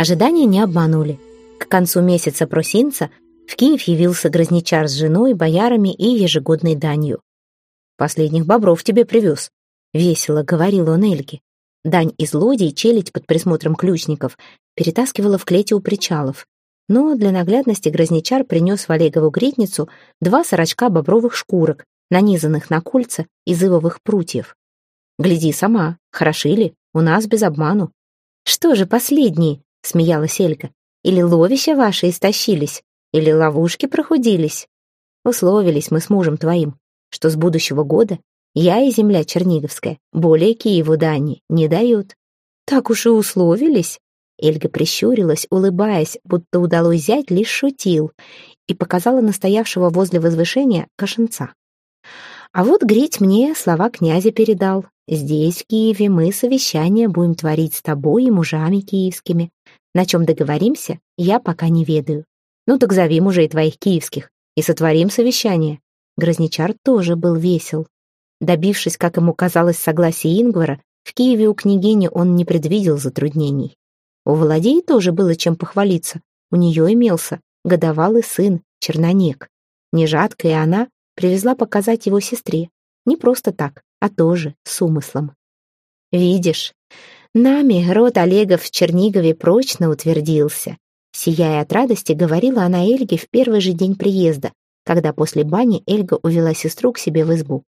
Ожидания не обманули. К концу месяца просинца в Киев явился грозничар с женой, боярами и ежегодной данью. «Последних бобров тебе привез», — весело говорил он Эльге. Дань из лодий челядь под присмотром ключников перетаскивала в клете у причалов. Но для наглядности грозничар принес в Олегову гритницу два сорочка бобровых шкурок, нанизанных на кольца из ивовых прутьев. «Гляди сама, хороши ли? У нас без обману». «Что же последние?» — смеялась Элька. «Или ловища ваши истощились? Или ловушки прохудились. Условились мы с мужем твоим, что с будущего года я и земля Черниговская более Киеву дани не дают. Так уж и условились. Эльга прищурилась, улыбаясь, будто удалось взять лишь шутил, и показала настоявшего возле возвышения кошенца. А вот Грить мне слова князя передал. Здесь, в Киеве, мы совещание будем творить с тобой и мужами киевскими. На чем договоримся, я пока не ведаю. Ну так зови мужей твоих киевских и сотворим совещание. Грозничар тоже был весел. Добившись, как ему казалось, согласия Ингвара, в Киеве у княгини он не предвидел затруднений. У Володеи тоже было чем похвалиться. У нее имелся годовалый сын, Чернонек. Нежадка и она привезла показать его сестре. Не просто так, а тоже с умыслом. «Видишь, нами род Олегов в Чернигове прочно утвердился. Сияя от радости, говорила она Эльге в первый же день приезда, когда после бани Эльга увела сестру к себе в избу.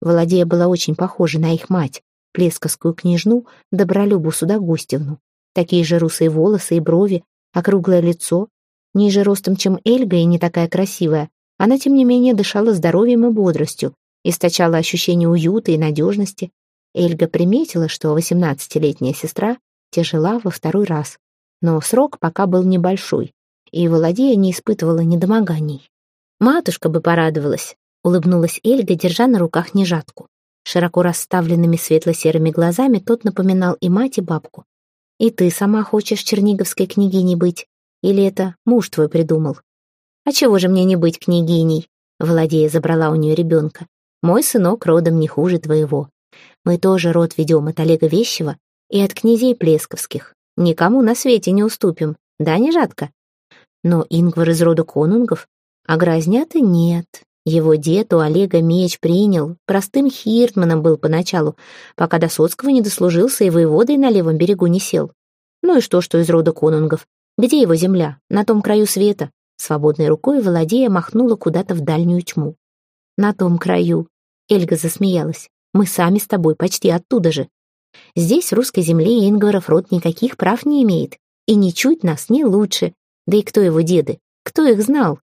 Володея была очень похожа на их мать, плесковскую княжну Добролюбу Судогустевну. Такие же русые волосы и брови, округлое лицо. Ниже ростом, чем Эльга, и не такая красивая, она, тем не менее, дышала здоровьем и бодростью, источала ощущение уюта и надежности. Эльга приметила, что восемнадцатилетняя сестра тяжела во второй раз, но срок пока был небольшой, и Володея не испытывала недомоганий. «Матушка бы порадовалась», — улыбнулась Эльга, держа на руках нежатку. Широко расставленными светло-серыми глазами тот напоминал и мать, и бабку. «И ты сама хочешь черниговской княгиней быть? Или это муж твой придумал?» «А чего же мне не быть княгиней?» Володея забрала у нее ребенка. «Мой сынок родом не хуже твоего. Мы тоже род ведем от Олега Вещева и от князей Плесковских. Никому на свете не уступим, да, не жадко? Но Ингвар из рода конунгов, а грознята нет. Его дед у Олега меч принял, простым хиртманом был поначалу, пока до Соцкого не дослужился и воеводой на левом берегу не сел. Ну и что, что из рода конунгов? Где его земля? На том краю света. Свободной рукой Володея махнула куда-то в дальнюю тьму. На том краю. Эльга засмеялась. Мы сами с тобой почти оттуда же. Здесь, в русской земле, Ингваров род никаких прав не имеет. И ничуть нас не лучше. Да и кто его деды? Кто их знал?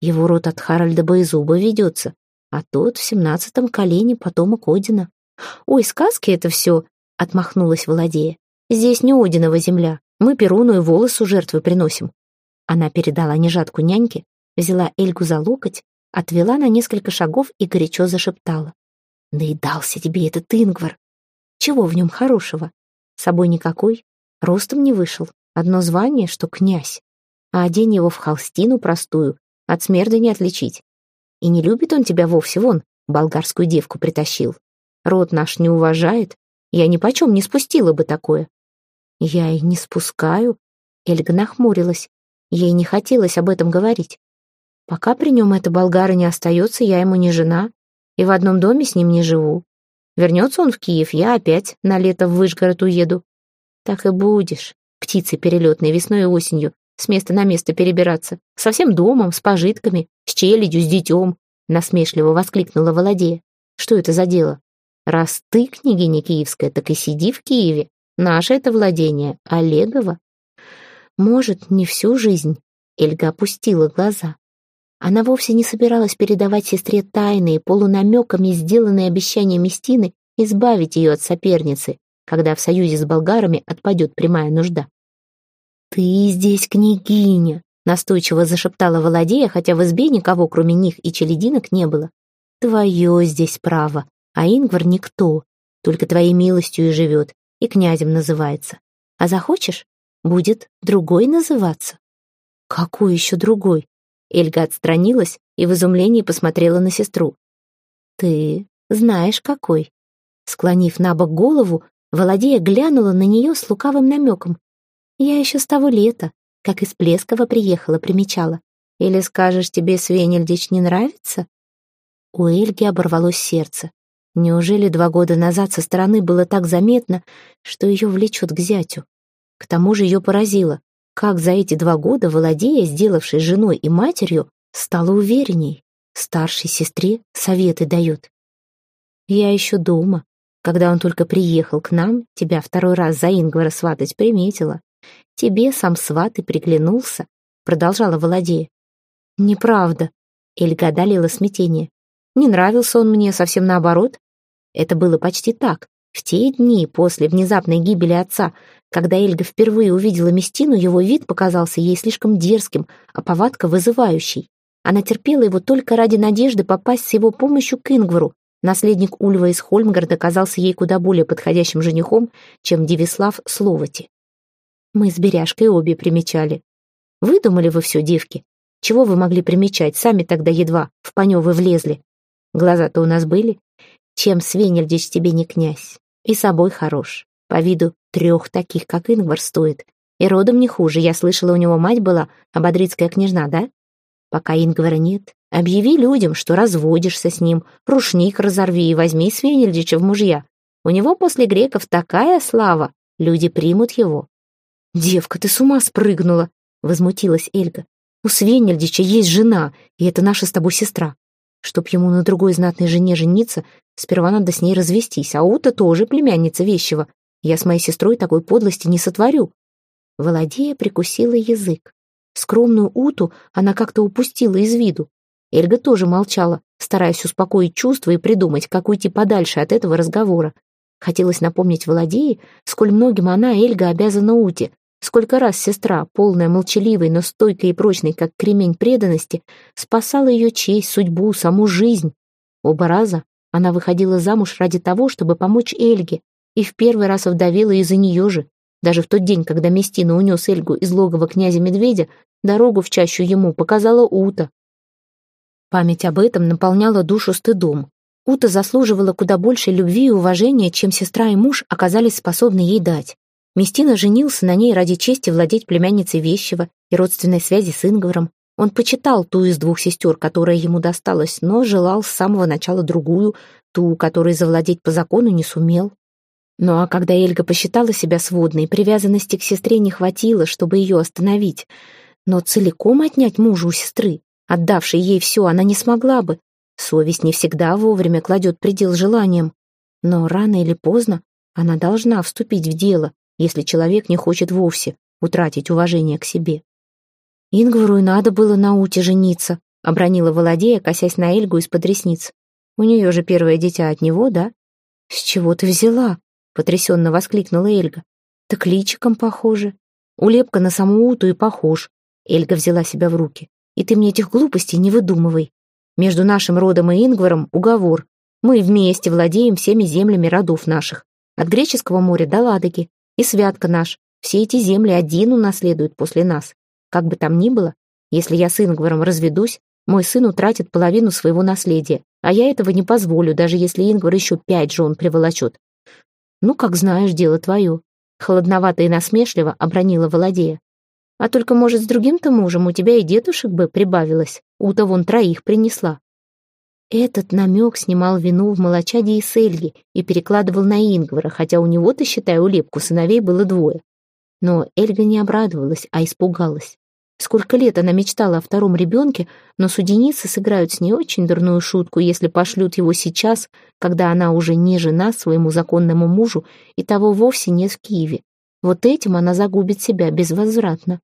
Его род от Харальда Боезуба ведется, а тот в семнадцатом колене потомок Одина. «Ой, сказки это все!» — отмахнулась Володея. «Здесь не Одинова земля. Мы Перуну и волосу жертвы приносим». Она передала нежатку няньке, взяла Эльгу за локоть, отвела на несколько шагов и горячо зашептала. «Наедался тебе этот Ингвар! Чего в нем хорошего? Собой никакой, ростом не вышел. Одно звание, что князь. А одень его в холстину простую, от смерда не отличить. И не любит он тебя вовсе, вон, болгарскую девку притащил. Род наш не уважает, я ни почем не спустила бы такое. Я и не спускаю. Эльга нахмурилась. Ей не хотелось об этом говорить. Пока при нем эта болгара не остается, я ему не жена, и в одном доме с ним не живу. Вернется он в Киев, я опять на лето в Выжгород уеду. Так и будешь, птицей перелетной весной и осенью, с места на место перебираться. Со всем домом, с пожитками, с челядью, с детем. Насмешливо воскликнула Володея. Что это за дело? Раз ты, княгиня киевская, так и сиди в Киеве. Наше это владение, Олегово. Может, не всю жизнь. Эльга опустила глаза. Она вовсе не собиралась передавать сестре тайные, полунамеками сделанные обещания Местины избавить ее от соперницы, когда в союзе с болгарами отпадет прямая нужда. «Ты здесь княгиня», — настойчиво зашептала Володея, хотя в избе никого, кроме них и челединок, не было. «Твое здесь право, а Ингвар никто, только твоей милостью и живет, и князем называется. А захочешь, будет другой называться». «Какой еще другой?» Эльга отстранилась и в изумлении посмотрела на сестру. «Ты знаешь, какой?» Склонив на бок голову, Володея глянула на нее с лукавым намеком. Я еще с того лета, как из Плескова приехала, примечала. Или скажешь, тебе Свенельдич не нравится? У Эльги оборвалось сердце. Неужели два года назад со стороны было так заметно, что ее влечет к зятю? К тому же ее поразило, как за эти два года Володея, сделавшись женой и матерью, стала уверенней. Старшей сестре советы дает. Я еще дома, когда он только приехал к нам, тебя второй раз за Ингвара сватать приметила. Тебе сам сват и приглянулся, продолжала Володея. Неправда. Эльга одолела смятение. Не нравился он мне, совсем наоборот. Это было почти так. В те дни после внезапной гибели отца, когда Эльга впервые увидела Местину, его вид показался ей слишком дерзким, а повадка вызывающей. Она терпела его только ради надежды попасть с его помощью к Ингвару. Наследник Ульва из Хольмгарда казался ей куда более подходящим женихом, чем Девислав Словати. Мы с Беряшкой обе примечали. Выдумали вы все, девки. Чего вы могли примечать? Сами тогда едва в паневы влезли. Глаза-то у нас были. Чем Свенельдич тебе не князь? И собой хорош. По виду трех таких, как Ингвар, стоит. И родом не хуже. Я слышала, у него мать была, ободрицкая княжна, да? Пока Ингвара нет, объяви людям, что разводишься с ним, рушник разорви и возьми Свенельдича в мужья. У него после греков такая слава, люди примут его. «Девка, ты с ума спрыгнула!» — возмутилась Эльга. «У Свенельдича есть жена, и это наша с тобой сестра. Чтоб ему на другой знатной жене жениться, сперва надо с ней развестись, а Ута тоже племянница вещего. Я с моей сестрой такой подлости не сотворю». Володея прикусила язык. Скромную Уту она как-то упустила из виду. Эльга тоже молчала, стараясь успокоить чувства и придумать, как уйти подальше от этого разговора. Хотелось напомнить Володее, сколь многим она, Эльга, обязана Уте, Сколько раз сестра, полная молчаливой, но стойкой и прочной, как кремень преданности, спасала ее честь, судьбу, саму жизнь. Оба раза она выходила замуж ради того, чтобы помочь Эльге, и в первый раз овдовела из-за нее же. Даже в тот день, когда Местина унес Эльгу из логова князя Медведя, дорогу в чащу ему показала Ута. Память об этом наполняла душу стыдом. Ута заслуживала куда больше любви и уважения, чем сестра и муж оказались способны ей дать. Местина женился на ней ради чести владеть племянницей Вещева и родственной связи с Ингваром. Он почитал ту из двух сестер, которая ему досталась, но желал с самого начала другую, ту, которой завладеть по закону не сумел. Ну а когда Эльга посчитала себя сводной, привязанности к сестре не хватило, чтобы ее остановить. Но целиком отнять мужа у сестры, отдавшей ей все, она не смогла бы. Совесть не всегда вовремя кладет предел желаниям. Но рано или поздно она должна вступить в дело, если человек не хочет вовсе утратить уважение к себе. Ингвару и надо было на Уте жениться, обронила Володея, косясь на Эльгу из-под ресниц. У нее же первое дитя от него, да? С чего ты взяла? Потрясенно воскликнула Эльга. Так личиком похоже. Улепка на саму Уту и похож. Эльга взяла себя в руки. И ты мне этих глупостей не выдумывай. Между нашим родом и Ингваром уговор. Мы вместе владеем всеми землями родов наших. От Греческого моря до Ладоги. И Святка наш. Все эти земли один унаследует после нас. Как бы там ни было, если я с Ингваром разведусь, мой сын утратит половину своего наследия, а я этого не позволю, даже если Ингвар еще пять жен приволочет. Ну, как знаешь, дело твое. Холодновато и насмешливо обронила Володея. А только, может, с другим-то мужем у тебя и дедушек бы прибавилось. Ута вон троих принесла. Этот намек снимал вину в молочаде и Сельги и перекладывал на Ингвара, хотя у него-то, считай, улепку сыновей было двое. Но Эльга не обрадовалась, а испугалась. Сколько лет она мечтала о втором ребенке, но суденицы сыграют с ней очень дурную шутку, если пошлют его сейчас, когда она уже не жена своему законному мужу и того вовсе не в Киеве. Вот этим она загубит себя безвозвратно.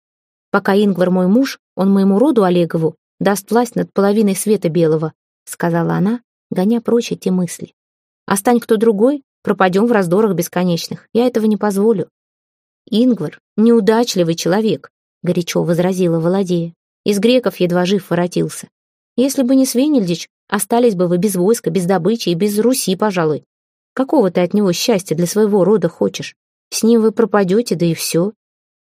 Пока Ингвар мой муж, он моему роду Олегову даст власть над половиной света белого, сказала она, гоня прочь эти мысли. «Остань кто другой, пропадем в раздорах бесконечных. Я этого не позволю». «Ингвар — неудачливый человек», — горячо возразила Володея. «Из греков едва жив воротился. Если бы не Свенельдич, остались бы вы без войска, без добычи и без Руси, пожалуй. Какого ты от него счастья для своего рода хочешь? С ним вы пропадете, да и все».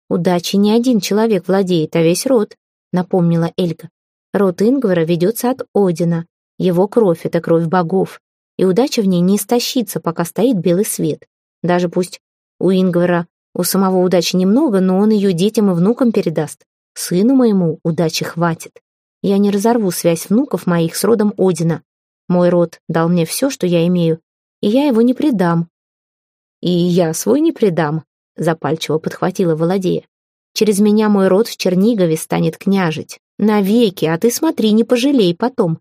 «Удачи не один человек владеет, а весь род», — напомнила Эльга. «Род Ингвара ведется от Одина, его кровь — это кровь богов, и удача в ней не истощится, пока стоит белый свет. Даже пусть у Ингвара У самого удачи немного, но он ее детям и внукам передаст. Сыну моему удачи хватит. Я не разорву связь внуков моих с родом Одина. Мой род дал мне все, что я имею, и я его не предам. И я свой не предам, запальчиво подхватила Володея. Через меня мой род в Чернигове станет княжить. Навеки, а ты смотри, не пожалей потом.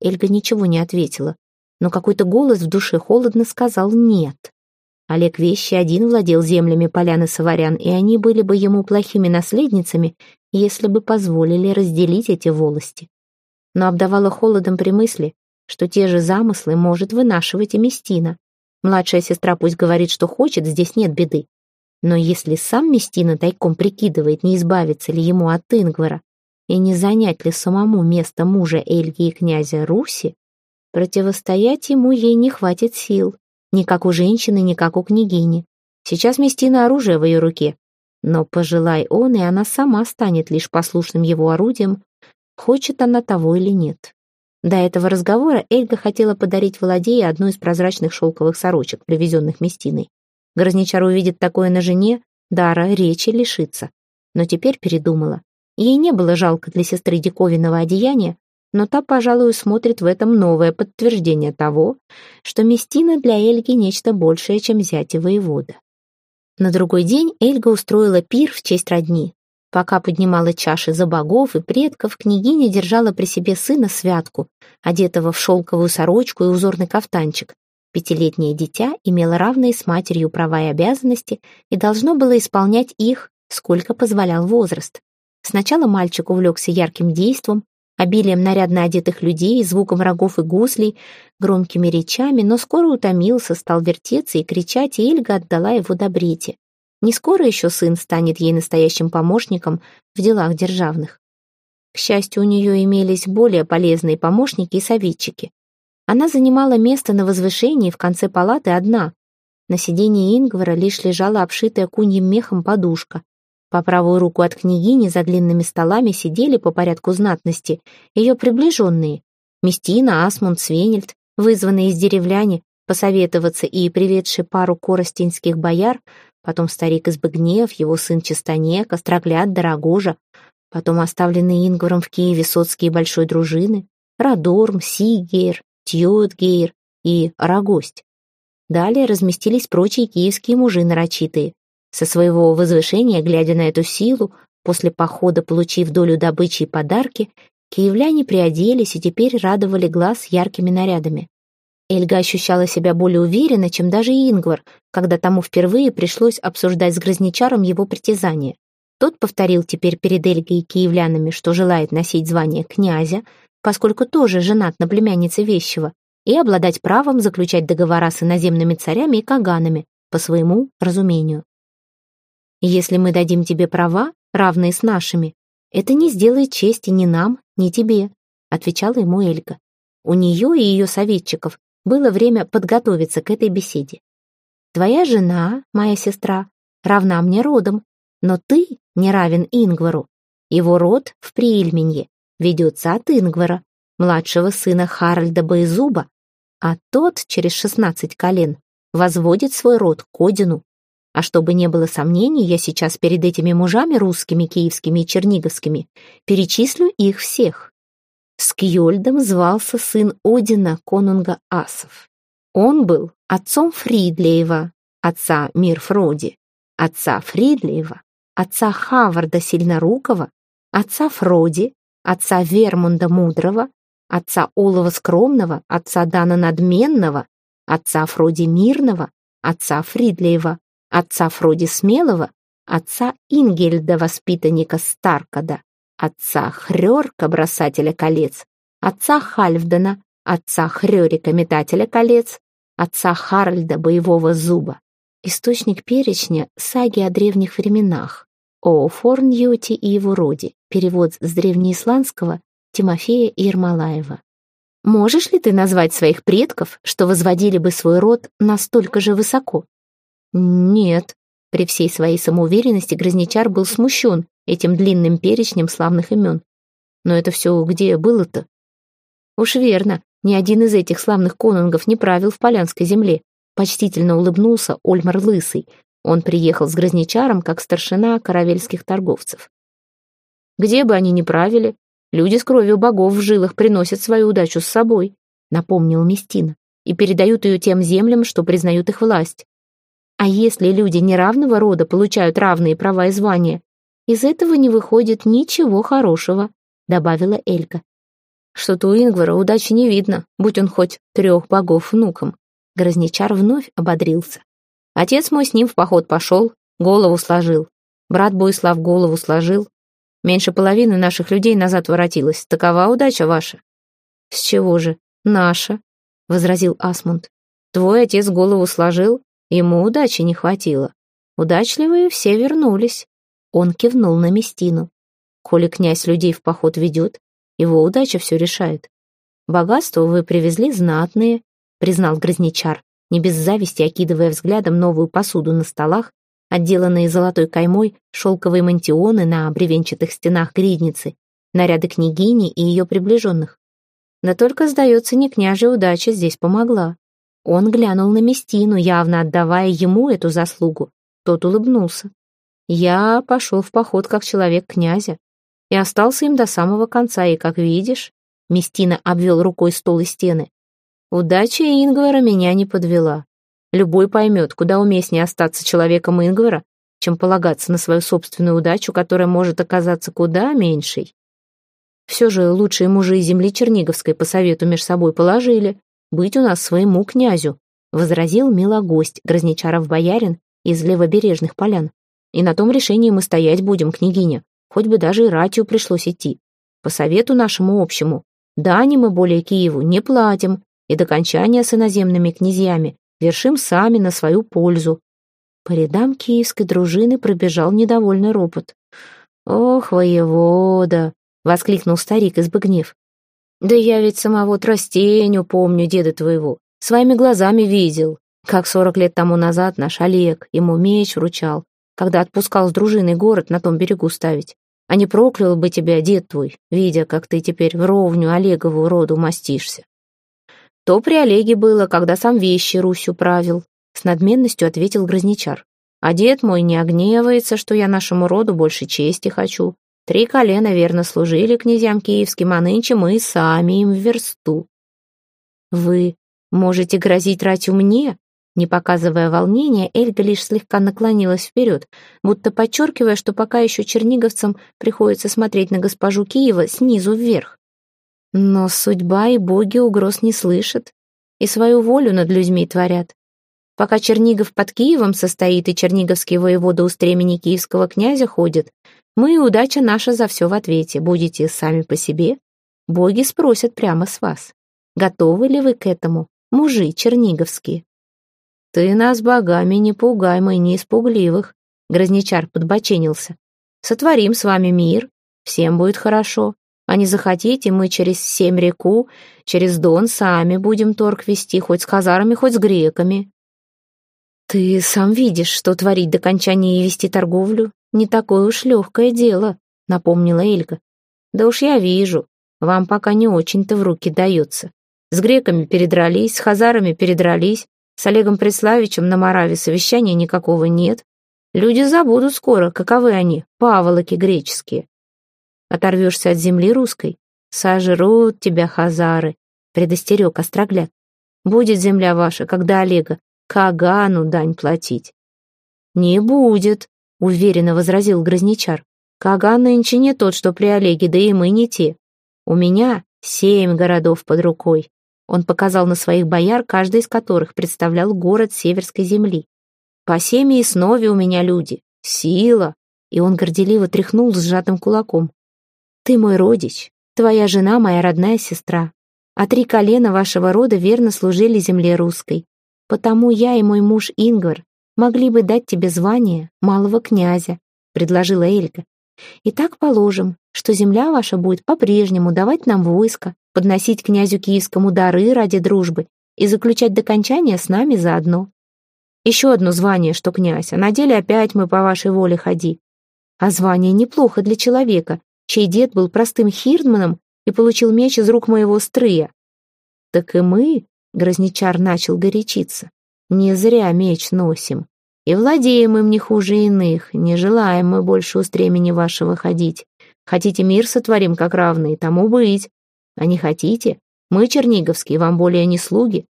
Эльга ничего не ответила, но какой-то голос в душе холодно сказал «нет». Олег Вещи один владел землями поляны Саварян, и они были бы ему плохими наследницами, если бы позволили разделить эти волости. Но обдавало холодом при мысли, что те же замыслы может вынашивать и Местина. Младшая сестра пусть говорит, что хочет, здесь нет беды. Но если сам Местина тайком прикидывает, не избавиться ли ему от Ингвара, и не занять ли самому место мужа Эльги и князя Руси, противостоять ему ей не хватит сил, ни как у женщины, ни как у княгини. Сейчас Местина оружие в ее руке, но пожелай он, и она сама станет лишь послушным его орудием, хочет она того или нет. До этого разговора Эльга хотела подарить Володее одну из прозрачных шелковых сорочек, привезенных Местиной. Грозничар увидит такое на жене, дара речи лишится. Но теперь передумала. Ей не было жалко для сестры диковинного одеяния, но та, пожалуй, смотрит в этом новое подтверждение того, что Местина для Эльги нечто большее, чем зять и воевода. На другой день Эльга устроила пир в честь родни. Пока поднимала чаши за богов и предков, княгиня держала при себе сына Святку, одетого в шелковую сорочку и узорный кафтанчик. Пятилетнее дитя имело равные с матерью права и обязанности и должно было исполнять их, сколько позволял возраст. Сначала мальчик увлекся ярким действом, обилием нарядно одетых людей, звуком рогов и гуслей, громкими речами, но скоро утомился, стал вертеться и кричать, и Эльга отдала его добрете. Не скоро еще сын станет ей настоящим помощником в делах державных. К счастью, у нее имелись более полезные помощники и советчики. Она занимала место на возвышении в конце палаты одна. На сиденье Ингвара лишь лежала обшитая куньим мехом подушка. По правую руку от княгини за длинными столами сидели по порядку знатности ее приближенные. Местина, Асмунд, Свенельд, вызванные из деревляне, посоветоваться и приведшие пару коростенских бояр, потом старик из Быгнев, его сын Чистонек, Острогляд, Дорогожа, потом оставленные Ингваром в Киеве соцкие большой дружины, Радорм, Сигейр, Тьотгейр и Рогость. Далее разместились прочие киевские мужи нарочитые, со своего возвышения, глядя на эту силу, после похода получив долю добычи и подарки, киевляне приоделись и теперь радовали глаз яркими нарядами. Эльга ощущала себя более уверенно, чем даже Ингвар, когда тому впервые пришлось обсуждать с Грозничаром его притязания. Тот повторил теперь перед Эльгой и киевлянами, что желает носить звание князя, поскольку тоже женат на племяннице Вещего, и обладать правом заключать договора с иноземными царями и каганами, по своему разумению. Если мы дадим тебе права, равные с нашими, это не сделает чести ни нам, ни тебе», — отвечала ему Эльга. У нее и ее советчиков было время подготовиться к этой беседе. «Твоя жена, моя сестра, равна мне родом, но ты не равен Ингвару. Его род в Приильменье ведется от Ингвара, младшего сына Харальда Боезуба, а тот через шестнадцать колен возводит свой род к Одину, а чтобы не было сомнений, я сейчас перед этими мужами русскими, киевскими и черниговскими перечислю их всех. Скьольдом звался сын Одина, конунга Асов. Он был отцом Фридлеева, отца Мирфроди, отца Фридлеева, отца Хаварда Сильнорукова, отца Фроди, отца Вермунда Мудрого, отца Олова Скромного, отца Дана Надменного, отца Фроди Мирного, отца Фридлеева, отца Фроди Смелого, отца Ингельда, воспитанника Старкада, отца Хрёрка, бросателя колец, отца Хальфдена, отца Хрёрика, метателя колец, отца Харальда, боевого зуба. Источник перечня — саги о древних временах, о Форньюте и его роде, перевод с древнеисландского Тимофея Ермолаева. Можешь ли ты назвать своих предков, что возводили бы свой род настолько же высоко? Нет. При всей своей самоуверенности Грозничар был смущен этим длинным перечнем славных имен. Но это все где было-то? Уж верно, ни один из этих славных конунгов не правил в Полянской земле. Почтительно улыбнулся Ольмар Лысый. Он приехал с Грозничаром, как старшина каравельских торговцев. «Где бы они ни правили, люди с кровью богов в жилах приносят свою удачу с собой», напомнил Местина, и передают ее тем землям, что признают их власть. А если люди неравного рода получают равные права и звания, из этого не выходит ничего хорошего, добавила Элька. Что-то у Ингвара удачи не видно, будь он хоть трех богов внуком. Грозничар вновь ободрился. Отец мой с ним в поход пошел, голову сложил. Брат Бойслав голову сложил. Меньше половины наших людей назад воротилось. Такова удача ваша. С чего же? Наша, возразил Асмунд. Твой отец голову сложил, ему удачи не хватило. Удачливые все вернулись. Он кивнул на Местину. Коли князь людей в поход ведет, его удача все решает. Богатство вы привезли знатные, признал Грозничар, не без зависти окидывая взглядом новую посуду на столах, отделанные золотой каймой, шелковые мантионы на бревенчатых стенах гридницы, наряды княгини и ее приближенных. Да только, сдается, не княжья удача здесь помогла. Он глянул на Местину, явно отдавая ему эту заслугу. Тот улыбнулся. Я пошел в поход как человек князя и остался им до самого конца, и, как видишь, Местина обвел рукой стол и стены. Удача Ингвара меня не подвела. Любой поймет, куда уместнее остаться человеком Ингвара, чем полагаться на свою собственную удачу, которая может оказаться куда меньшей. Все же лучшие мужи земли Черниговской по совету меж собой положили быть у нас своему князю, возразил милогость Грозничаров боярин из левобережных полян. И на том решении мы стоять будем, княгиня, хоть бы даже и ратью пришлось идти. По совету нашему общему, дани мы более Киеву не платим, и до кончания с иноземными князьями вершим сами на свою пользу. По рядам киевской дружины пробежал недовольный ропот. «Ох, воевода!» — воскликнул старик, избыгнев. «Да я ведь самого Тростеню помню, деда твоего. Своими глазами видел, как сорок лет тому назад наш Олег ему меч вручал, когда отпускал с дружиной город на том берегу ставить. А не проклял бы тебя дед твой, видя, как ты теперь в ровню Олегову роду мастишься. То при Олеге было, когда сам вещи Русью правил, с надменностью ответил Грозничар. А дед мой не огневается, что я нашему роду больше чести хочу. Три колена верно служили князьям киевским, а нынче мы сами им в версту. Вы можете грозить ратью мне, не показывая волнения, Эльга лишь слегка наклонилась вперед, будто подчеркивая, что пока еще черниговцам приходится смотреть на госпожу Киева снизу вверх. Но судьба и боги угроз не слышат и свою волю над людьми творят. Пока Чернигов под Киевом состоит и черниговские воеводы у стремени киевского князя ходят, мы и удача наша за все в ответе. Будете сами по себе. Боги спросят прямо с вас. Готовы ли вы к этому, мужи черниговские? «Ты нас богами не пугай, мы не испугливых», — Грозничар подбоченился. «Сотворим с вами мир, всем будет хорошо. А не захотите, мы через семь реку, через Дон сами будем торг вести, хоть с хазарами, хоть с греками». «Ты сам видишь, что творить до кончания и вести торговлю не такое уж легкое дело», — напомнила Элька. «Да уж я вижу, вам пока не очень-то в руки дается. С греками передрались, с хазарами передрались, с Олегом Преславичем на Мораве совещания никакого нет. Люди забудут скоро, каковы они, паволоки греческие. Оторвешься от земли русской, сожрут тебя хазары, предостерег Острогляд. Будет земля ваша, когда Олега, Кагану дань платить. Не будет, уверенно возразил Грозничар. Каган нынче не тот, что при Олеге, да и мы не те. У меня семь городов под рукой. Он показал на своих бояр, каждый из которых представлял город северской земли. «По семье и снове у меня люди. Сила!» И он горделиво тряхнул сжатым кулаком. «Ты мой родич, твоя жена моя родная сестра, а три колена вашего рода верно служили земле русской. Потому я и мой муж Ингвар могли бы дать тебе звание малого князя», предложила Эльга. «И так положим, что земля ваша будет по-прежнему давать нам войско, подносить князю киевскому дары ради дружбы и заключать до кончания с нами заодно. Еще одно звание, что князь, а на деле опять мы по вашей воле ходи. А звание неплохо для человека, чей дед был простым хирдманом и получил меч из рук моего стрыя. Так и мы, Грозничар начал горячиться, не зря меч носим. И владеем им не хуже иных, не желаем мы больше у стремени вашего ходить. Хотите мир сотворим, как равные, тому быть. А не хотите? Мы, черниговские, вам более не слуги.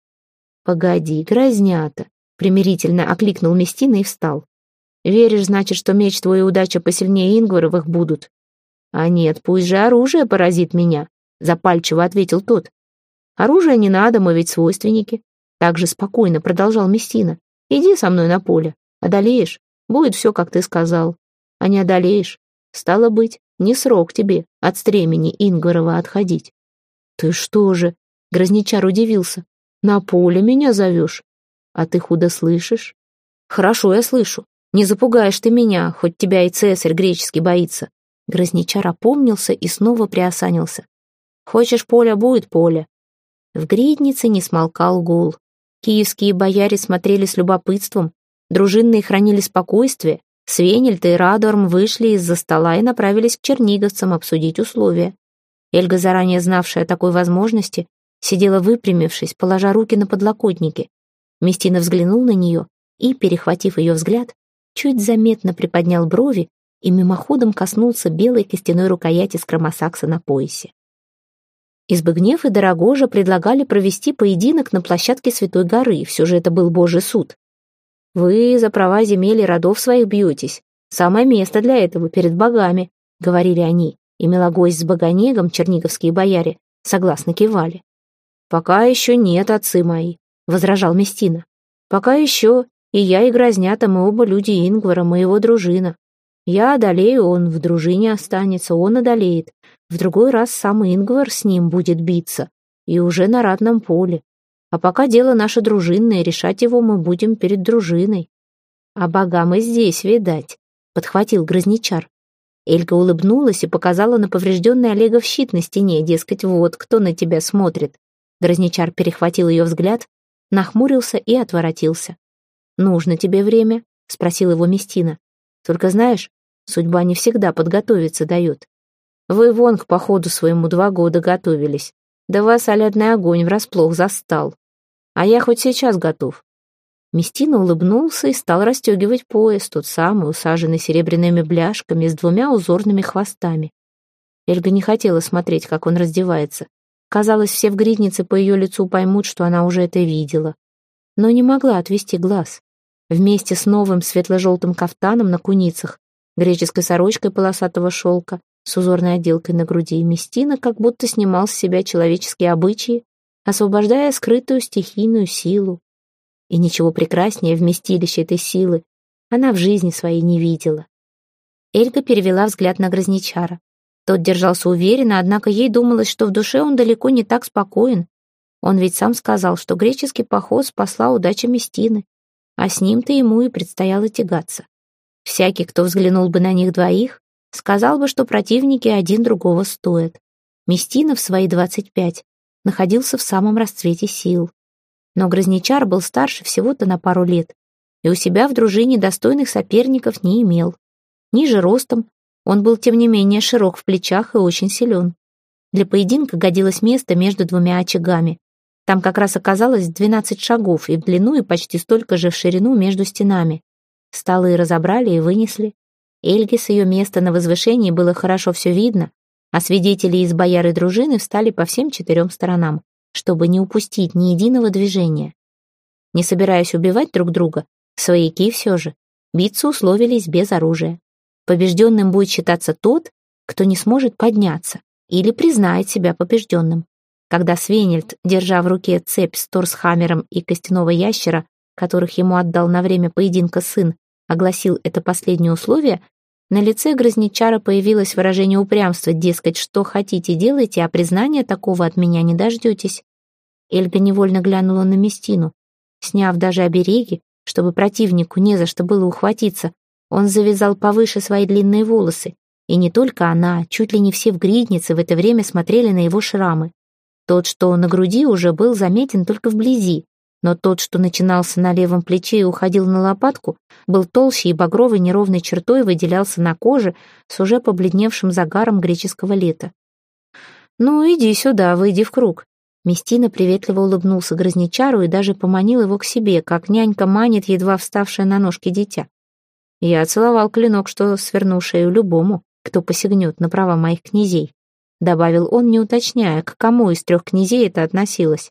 Погоди, грознята, примирительно окликнул Местина и встал. Веришь, значит, что меч твой и удача посильнее Ингваровых будут? А нет, пусть же оружие поразит меня, запальчиво ответил тот. Оружие не надо, мы ведь свойственники. Так же спокойно продолжал Местина. Иди со мной на поле. Одолеешь, будет все, как ты сказал. А не одолеешь, стало быть, не срок тебе от стремени Ингварова отходить. Ты что же, Грозничар удивился, на поле меня зовешь? А ты худо слышишь? Хорошо, я слышу. Не запугаешь ты меня, хоть тебя и цесарь греческий боится. Грозничар опомнился и снова приосанился. Хочешь поле, будет поле. В гриднице не смолкал гул. Киевские бояре смотрели с любопытством, дружинные хранили спокойствие, Свенельд и Радорм вышли из-за стола и направились к черниговцам обсудить условия. Эльга, заранее знавшая о такой возможности, сидела выпрямившись, положа руки на подлокотники. Местина взглянул на нее и, перехватив ее взгляд, чуть заметно приподнял брови и мимоходом коснулся белой костяной рукояти скромосакса на поясе. Избыгнев и Дорогожа предлагали провести поединок на площадке Святой горы, все же это был Божий суд. «Вы за права земель и родов своих бьетесь. Самое место для этого перед богами», — говорили они, и милогость с богонегом, черниговские бояре, согласно кивали. «Пока еще нет, отцы мои», — возражал Местина. «Пока еще, и я, и Грознята, мы оба люди Ингвара, моего дружина. Я одолею, он в дружине останется, он одолеет. В другой раз сам Ингвар с ним будет биться, и уже на ратном поле. А пока дело наше дружинное, решать его мы будем перед дружиной. А богам и здесь, видать, — подхватил Грозничар. Эльга улыбнулась и показала на поврежденный Олега в щит на стене, дескать, вот кто на тебя смотрит. Грозничар перехватил ее взгляд, нахмурился и отворотился. «Нужно тебе время?» — спросил его Местина. «Только знаешь, судьба не всегда подготовиться дает. Вы вон к походу своему два года готовились. Да вас олядный огонь врасплох застал. А я хоть сейчас готов. Местина улыбнулся и стал расстегивать пояс, тот самый, усаженный серебряными бляшками с двумя узорными хвостами. Эльга не хотела смотреть, как он раздевается. Казалось, все в гриднице по ее лицу поймут, что она уже это видела. Но не могла отвести глаз. Вместе с новым светло-желтым кафтаном на куницах, греческой сорочкой полосатого шелка, с узорной отделкой на груди, и Местина как будто снимал с себя человеческие обычаи, освобождая скрытую стихийную силу. И ничего прекраснее вместилища этой силы она в жизни своей не видела. Эльга перевела взгляд на Грозничара. Тот держался уверенно, однако ей думалось, что в душе он далеко не так спокоен. Он ведь сам сказал, что греческий поход спасла удача Местины, а с ним-то ему и предстояло тягаться. Всякий, кто взглянул бы на них двоих, Сказал бы, что противники один другого стоят. Местина в свои двадцать пять находился в самом расцвете сил. Но Грозничар был старше всего-то на пару лет, и у себя в дружине достойных соперников не имел. Ниже ростом, он был тем не менее широк в плечах и очень силен. Для поединка годилось место между двумя очагами. Там как раз оказалось двенадцать шагов и в длину, и почти столько же в ширину между стенами. Столы разобрали и вынесли. Эльге с ее места на возвышении было хорошо все видно, а свидетели из бояры дружины встали по всем четырем сторонам, чтобы не упустить ни единого движения. Не собираясь убивать друг друга, свояки все же, биться условились без оружия. Побежденным будет считаться тот, кто не сможет подняться или признает себя побежденным. Когда Свенельд, держа в руке цепь с торсхаммером и костяного ящера, которых ему отдал на время поединка сын, огласил это последнее условие, на лице Грозничара появилось выражение упрямства, дескать, что хотите делайте, а признания такого от меня не дождетесь. Эльга невольно глянула на Местину. Сняв даже обереги, чтобы противнику не за что было ухватиться, он завязал повыше свои длинные волосы. И не только она, чуть ли не все в гриднице в это время смотрели на его шрамы. Тот, что на груди, уже был заметен только вблизи, но тот, что начинался на левом плече и уходил на лопатку, был толще и багровой неровной чертой выделялся на коже с уже побледневшим загаром греческого лета. «Ну, иди сюда, выйди в круг». Местина приветливо улыбнулся Грозничару и даже поманил его к себе, как нянька манит едва вставшее на ножки дитя. Я целовал клинок, что сверну шею любому, кто посягнет на права моих князей, добавил он, не уточняя, к кому из трех князей это относилось.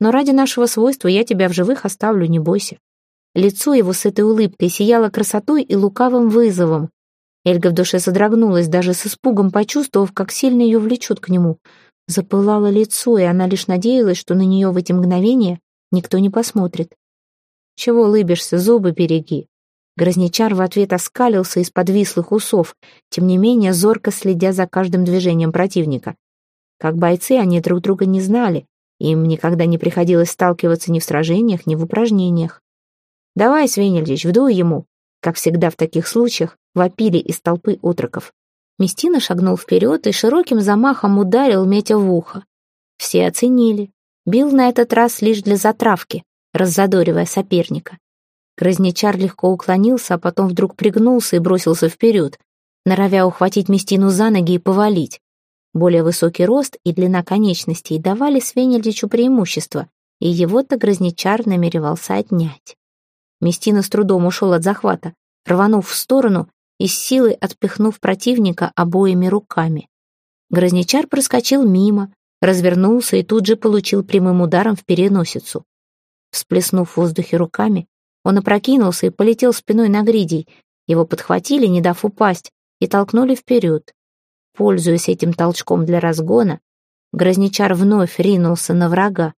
Но ради нашего свойства я тебя в живых оставлю, не бойся. Лицо его с этой улыбкой сияло красотой и лукавым вызовом. Эльга в душе содрогнулась, даже с испугом почувствовав, как сильно ее влечет к нему — Запылало лицо, и она лишь надеялась, что на нее в эти мгновения никто не посмотрит. «Чего улыбишься, зубы береги?» Грозничар в ответ оскалился из подвислых усов, тем не менее зорко следя за каждым движением противника. Как бойцы они друг друга не знали, им никогда не приходилось сталкиваться ни в сражениях, ни в упражнениях. «Давай, Свенельдич, вдуй ему!» Как всегда в таких случаях, вопили из толпы отроков. Местина шагнул вперед и широким замахом ударил Метя в ухо. Все оценили. Бил на этот раз лишь для затравки, раззадоривая соперника. Грозничар легко уклонился, а потом вдруг пригнулся и бросился вперед, норовя ухватить Местину за ноги и повалить. Более высокий рост и длина конечностей давали Свенельдичу преимущество, и его-то Грозничар намеревался отнять. Местина с трудом ушел от захвата, рванув в сторону и с силой отпихнув противника обоими руками. Грозничар проскочил мимо, развернулся и тут же получил прямым ударом в переносицу. Всплеснув в воздухе руками, он опрокинулся и полетел спиной на гридей. Его подхватили, не дав упасть, и толкнули вперед. Пользуясь этим толчком для разгона, Грозничар вновь ринулся на врага.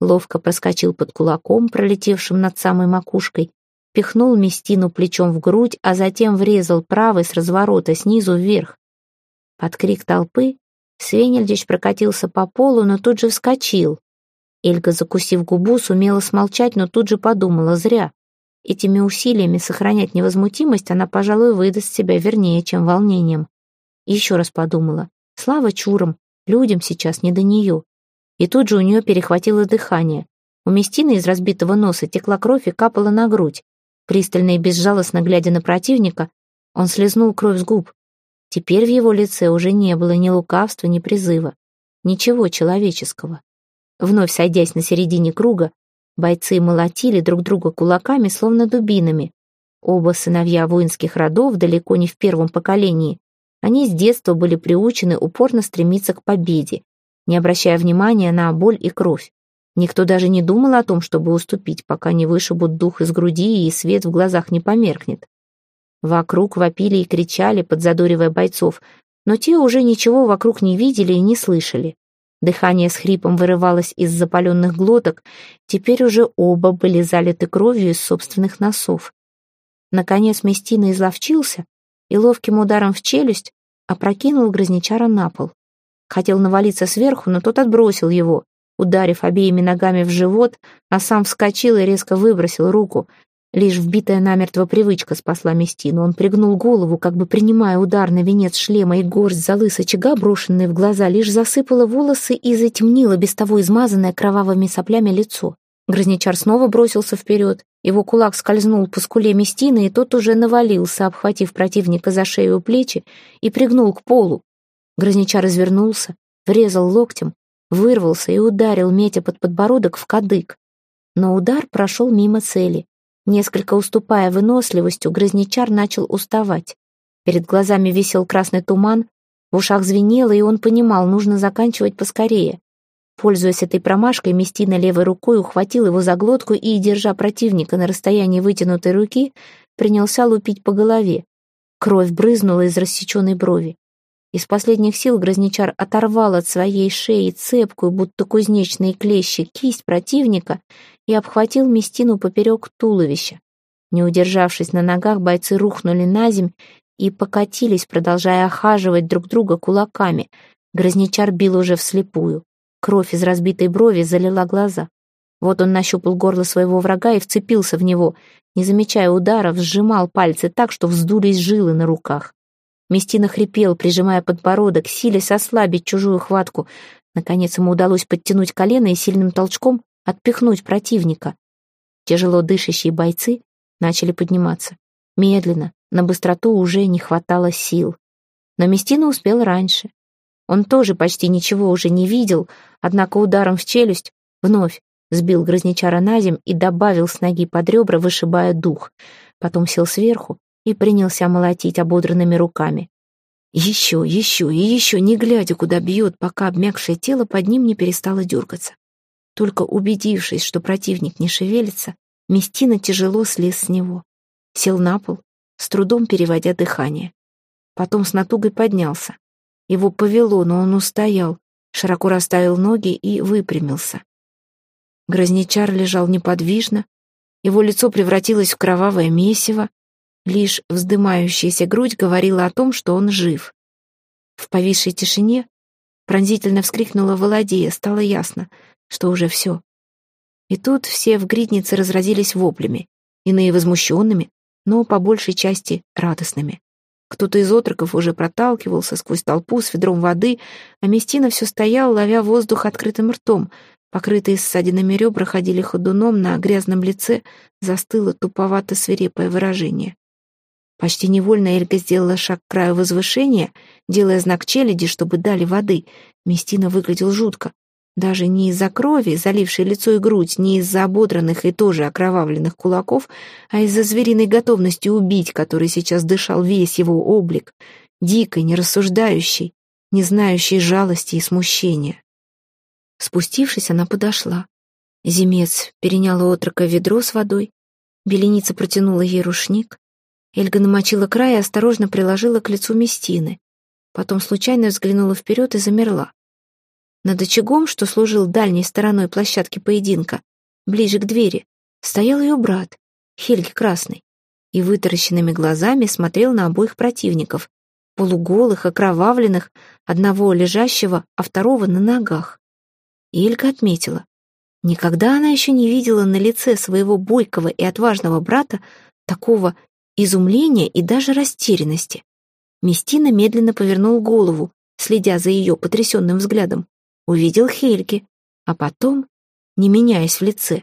Ловко проскочил под кулаком, пролетевшим над самой макушкой, пихнул Местину плечом в грудь, а затем врезал правой с разворота снизу вверх. Под крик толпы Свенельдич прокатился по полу, но тут же вскочил. Эльга, закусив губу, сумела смолчать, но тут же подумала зря. Этими усилиями сохранять невозмутимость она, пожалуй, выдаст себя вернее, чем волнением. Еще раз подумала. Слава чурам, людям сейчас не до нее. И тут же у нее перехватило дыхание. У Местины из разбитого носа текла кровь и капала на грудь. Пристально и безжалостно глядя на противника, он слезнул кровь с губ. Теперь в его лице уже не было ни лукавства, ни призыва. Ничего человеческого. Вновь сойдясь на середине круга, бойцы молотили друг друга кулаками, словно дубинами. Оба сыновья воинских родов, далеко не в первом поколении, они с детства были приучены упорно стремиться к победе, не обращая внимания на боль и кровь. Никто даже не думал о том, чтобы уступить, пока не вышибут дух из груди и свет в глазах не померкнет. Вокруг вопили и кричали, подзадоривая бойцов, но те уже ничего вокруг не видели и не слышали. Дыхание с хрипом вырывалось из запаленных глоток, теперь уже оба были залиты кровью из собственных носов. Наконец Местина изловчился и ловким ударом в челюсть опрокинул грозничара на пол. Хотел навалиться сверху, но тот отбросил его ударив обеими ногами в живот, а сам вскочил и резко выбросил руку. Лишь вбитая намертво привычка спасла Местину. Он пригнул голову, как бы принимая удар на венец шлема, и горсть залыс очага, брошенные в глаза, лишь засыпала волосы и затемнила без того измазанное кровавыми соплями лицо. Грозничар снова бросился вперед. Его кулак скользнул по скуле Местины, и тот уже навалился, обхватив противника за шею и плечи, и пригнул к полу. Грозничар развернулся, врезал локтем, вырвался и ударил Метя под подбородок в кадык. Но удар прошел мимо цели. Несколько уступая выносливостью, грозничар начал уставать. Перед глазами висел красный туман, в ушах звенело, и он понимал, нужно заканчивать поскорее. Пользуясь этой промашкой, Местина левой рукой ухватил его за глотку и, держа противника на расстоянии вытянутой руки, принялся лупить по голове. Кровь брызнула из рассеченной брови. Из последних сил Грозничар оторвал от своей шеи цепкую, будто кузнечные клещи, кисть противника и обхватил Местину поперек туловища. Не удержавшись на ногах, бойцы рухнули на земь и покатились, продолжая охаживать друг друга кулаками. Грозничар бил уже вслепую. Кровь из разбитой брови залила глаза. Вот он нащупал горло своего врага и вцепился в него. Не замечая ударов, сжимал пальцы так, что вздулись жилы на руках. Местина хрипел, прижимая подбородок, силясь ослабить чужую хватку. Наконец ему удалось подтянуть колено и сильным толчком отпихнуть противника. Тяжело дышащие бойцы начали подниматься. Медленно, на быстроту уже не хватало сил. Но Местина успел раньше. Он тоже почти ничего уже не видел, однако ударом в челюсть вновь сбил грозничара на земь и добавил с ноги под ребра, вышибая дух. Потом сел сверху и принялся молотить ободранными руками. Еще, еще и еще, не глядя, куда бьет, пока обмякшее тело под ним не перестало дергаться. Только убедившись, что противник не шевелится, Местина тяжело слез с него. Сел на пол, с трудом переводя дыхание. Потом с натугой поднялся. Его повело, но он устоял, широко расставил ноги и выпрямился. Грозничар лежал неподвижно, его лицо превратилось в кровавое месиво, лишь вздымающаяся грудь говорила о том, что он жив. В повисшей тишине пронзительно вскрикнула Володея, стало ясно, что уже все. И тут все в гриднице разразились воплями, иные возмущенными, но по большей части радостными. Кто-то из отроков уже проталкивался сквозь толпу с ведром воды, а Местина все стоял, ловя воздух открытым ртом. Покрытые ссадинами ребра ходили ходуном, на грязном лице застыло туповато-свирепое выражение. Почти невольно Эльга сделала шаг к краю возвышения, делая знак челяди, чтобы дали воды. Местина выглядел жутко. Даже не из-за крови, залившей лицо и грудь, не из-за ободранных и тоже окровавленных кулаков, а из-за звериной готовности убить, который сейчас дышал весь его облик, дикой, нерассуждающей, не знающей жалости и смущения. Спустившись, она подошла. Зимец перенял у отрока ведро с водой, беленица протянула ей рушник. Эльга намочила край и осторожно приложила к лицу Местины. Потом случайно взглянула вперед и замерла. Над очагом, что служил дальней стороной площадки поединка, ближе к двери, стоял ее брат, Хельги Красный, и вытаращенными глазами смотрел на обоих противников, полуголых, окровавленных, одного лежащего, а второго на ногах. И Эльга отметила, никогда она еще не видела на лице своего бойкого и отважного брата такого изумления и даже растерянности. Местина медленно повернул голову, следя за ее потрясенным взглядом увидел Хельги, а потом, не меняясь в лице,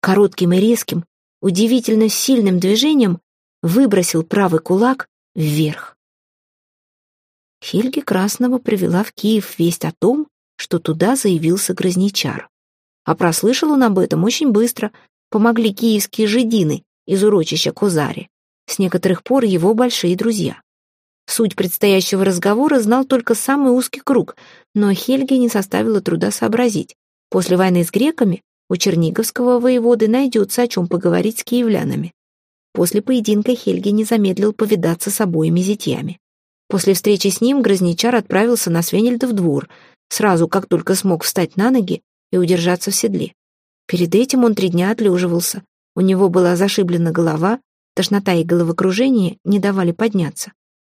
коротким и резким, удивительно сильным движением выбросил правый кулак вверх. Хельги Красного привела в Киев весть о том, что туда заявился Грозничар. А прослышал он об этом очень быстро, помогли киевские жидины из урочища Козари, с некоторых пор его большие друзья. Суть предстоящего разговора знал только самый узкий круг, но Хельге не составило труда сообразить. После войны с греками у черниговского воеводы найдется о чем поговорить с киевлянами. После поединка Хельги не замедлил повидаться с обоими зятьями. После встречи с ним Грозничар отправился на Свенельдов двор, сразу как только смог встать на ноги и удержаться в седле. Перед этим он три дня отлеживался. У него была зашиблена голова, тошнота и головокружение не давали подняться.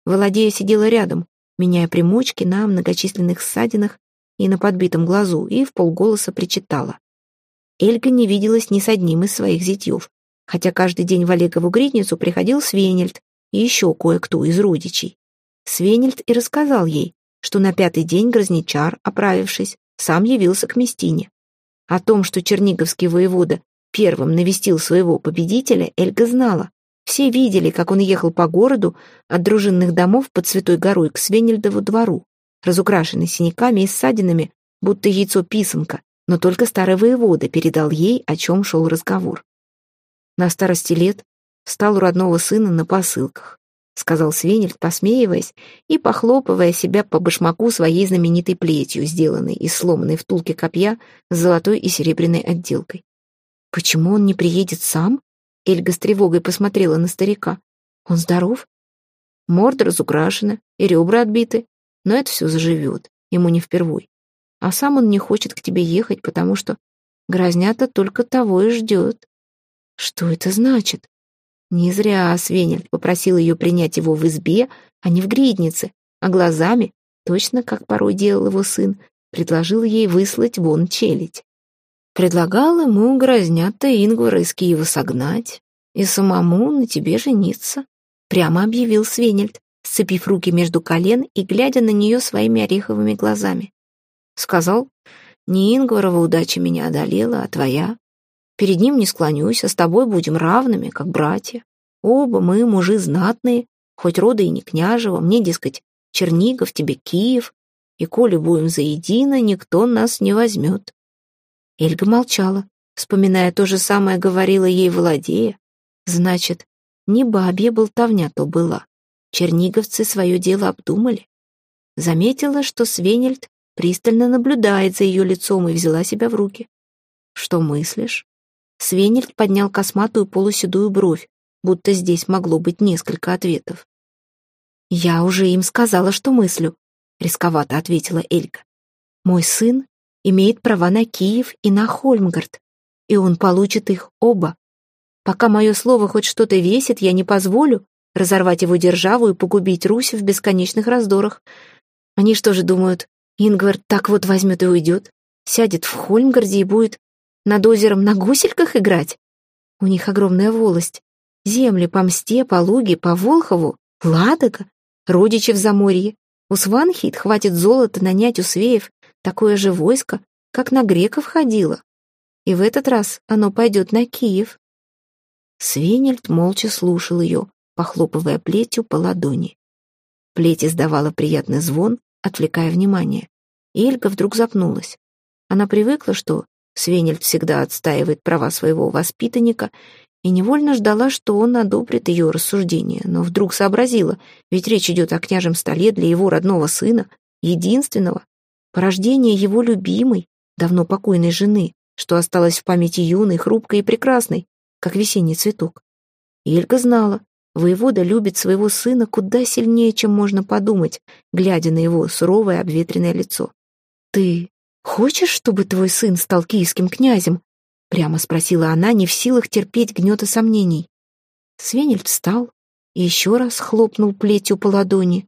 Володея сидела рядом, меняя примочки на многочисленных ссадинах и на подбитом глазу, и в полголоса причитала. Эльга не виделась ни с одним из своих зятьев, хотя каждый день в Олегову гридницу приходил Свенельд и еще кое-кто из родичей. Свенельд и рассказал ей, что на пятый день Грозничар, оправившись, сам явился к Местине. О том, что черниговский воевода первым навестил своего победителя, Эльга знала, все видели, как он ехал по городу от дружинных домов под Святой горой к Свенельдову двору, разукрашенный синяками и ссадинами, будто яйцо писанка, но только старый воевода передал ей, о чем шел разговор. На старости лет стал у родного сына на посылках, сказал Свенельд, посмеиваясь и похлопывая себя по башмаку своей знаменитой плетью, сделанной из сломанной втулки копья с золотой и серебряной отделкой. Почему он не приедет сам? Эльга с тревогой посмотрела на старика. «Он здоров?» Морда разукрашена и ребра отбиты, но это все заживет, ему не впервой. А сам он не хочет к тебе ехать, потому что грознята только того и ждет. Что это значит? Не зря Свенельд попросил ее принять его в избе, а не в гриднице, а глазами, точно как порой делал его сын, предложил ей выслать вон челядь. Предлагал ему грознята Ингвара из Киева согнать и самому на тебе жениться. Прямо объявил Свенельд, сцепив руки между колен и глядя на нее своими ореховыми глазами. Сказал, не Ингварова удача меня одолела, а твоя. Перед ним не склонюсь, а с тобой будем равными, как братья. Оба мы мужи знатные, хоть рода и не княжева, мне, дескать, Чернигов, тебе Киев, и коли будем заедино, никто нас не возьмет». Эльга молчала, вспоминая то же самое говорила ей Владея. Значит, не бабья болтовня то была. Черниговцы свое дело обдумали. Заметила, что Свенельд пристально наблюдает за ее лицом и взяла себя в руки. «Что мыслишь?» Свенельд поднял косматую полуседую бровь, будто здесь могло быть несколько ответов. «Я уже им сказала, что мыслю», — рисковато ответила Элька. «Мой сын имеет права на Киев и на Хольмгард, и он получит их оба. Пока мое слово хоть что-то весит, я не позволю разорвать его державу и погубить Русь в бесконечных раздорах. Они что же думают, Ингвар так вот возьмет и уйдет, сядет в Хольмгарде и будет над озером на гусельках играть? У них огромная волость. Земли по Мсте, по Луге, по Волхову, Ладога, родичи в Заморье. У Сванхит хватит золота нанять у свеев такое же войско, как на греков ходило. И в этот раз оно пойдет на Киев. Свенельд молча слушал ее, похлопывая плетью по ладони. Плеть издавала приятный звон, отвлекая внимание. И Эльга вдруг запнулась. Она привыкла, что Свенельд всегда отстаивает права своего воспитанника, и невольно ждала, что он одобрит ее рассуждения, но вдруг сообразила, ведь речь идет о княжем столе для его родного сына, единственного, порождения его любимой, давно покойной жены, что осталось в памяти юной, хрупкой и прекрасной, как весенний цветок. И Эльга знала, Воевода любит своего сына куда сильнее, чем можно подумать, глядя на его суровое обветренное лицо. «Ты хочешь, чтобы твой сын стал киевским князем?» Прямо спросила она, не в силах терпеть гнета сомнений. Свенельд встал и еще раз хлопнул плетью по ладони.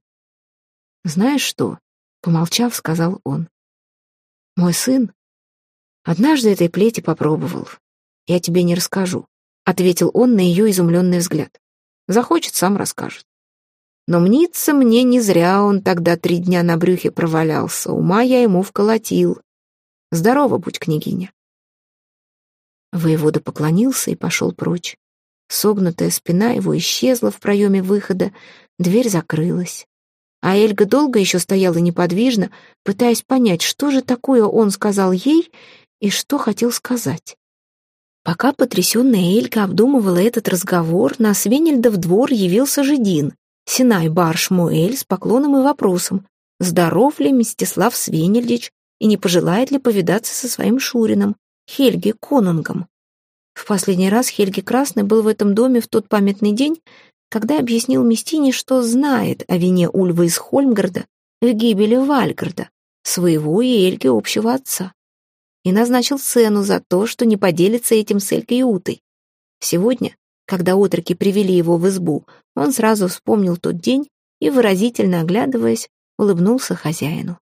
«Знаешь что?» — помолчав, сказал он. «Мой сын однажды этой плети попробовал. Я тебе не расскажу», — ответил он на ее изумленный взгляд. Захочет, сам расскажет. Но мнится мне, не зря он тогда три дня на брюхе провалялся. Ума я ему вколотил. Здорово будь, княгиня. Воевода поклонился и пошел прочь. Согнутая спина его исчезла в проеме выхода, дверь закрылась. А Эльга долго еще стояла неподвижно, пытаясь понять, что же такое он сказал ей и что хотел сказать. Пока потрясенная Элька обдумывала этот разговор, на Свенельда в двор явился Жидин, Синай Барш Муэль с поклоном и вопросом, здоров ли Мстислав Свенельдич и не пожелает ли повидаться со своим Шурином, Хельги Конунгом. В последний раз Хельги Красный был в этом доме в тот памятный день, когда объяснил Местине, что знает о вине Ульва из Хольмгарда в гибели Вальгарда, своего и Эльги общего отца и назначил цену за то, что не поделится этим с Элькой и Утой. Сегодня, когда отроки привели его в избу, он сразу вспомнил тот день и, выразительно оглядываясь, улыбнулся хозяину.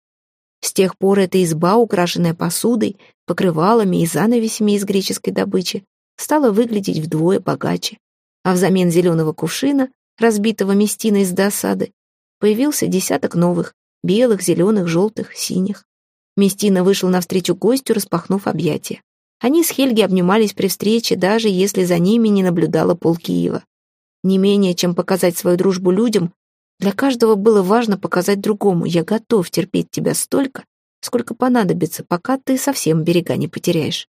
С тех пор эта изба, украшенная посудой, покрывалами и занавесями из греческой добычи, стала выглядеть вдвое богаче, а взамен зеленого кувшина, разбитого местиной с досады, появился десяток новых, белых, зеленых, желтых, синих. Местина вышел навстречу гостю, распахнув объятия. Они с Хельги обнимались при встрече, даже если за ними не наблюдала пол Киева. Не менее, чем показать свою дружбу людям, для каждого было важно показать другому «я готов терпеть тебя столько, сколько понадобится, пока ты совсем берега не потеряешь».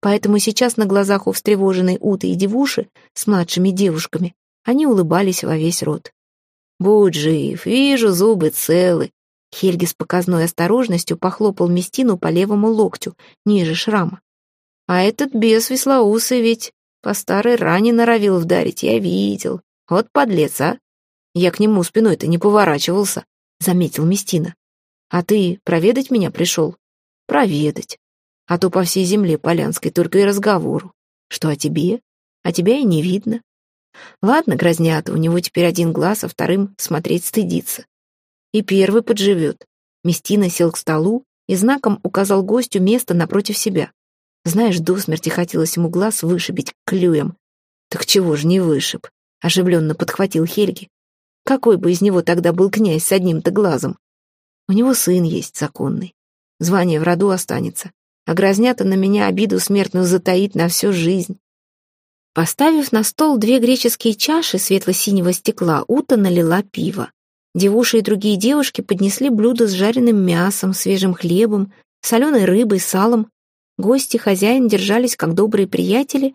Поэтому сейчас на глазах у встревоженной Уты и Девуши с младшими девушками они улыбались во весь рот. «Будь жив, вижу, зубы целы, Хельги с показной осторожностью похлопал Местину по левому локтю, ниже шрама. «А этот бес веслоусый ведь по старой ране норовил вдарить, я видел. Вот подлец, а!» «Я к нему спиной-то не поворачивался», — заметил Местина. «А ты проведать меня пришел?» «Проведать. А то по всей земле Полянской только и разговору. Что о тебе? А тебя и не видно. Ладно, грознята, у него теперь один глаз, а вторым смотреть стыдится и первый подживет. Местина сел к столу и знаком указал гостю место напротив себя. Знаешь, до смерти хотелось ему глаз вышибить клюем. Так чего ж не вышиб? Оживленно подхватил Хельги. Какой бы из него тогда был князь с одним-то глазом? У него сын есть законный. Звание в роду останется. А грознята на меня обиду смертную затаит на всю жизнь. Поставив на стол две греческие чаши светло-синего стекла, Ута налила пиво. Девуши и другие девушки поднесли блюдо с жареным мясом, свежим хлебом, соленой рыбой, салом. Гости хозяин держались как добрые приятели,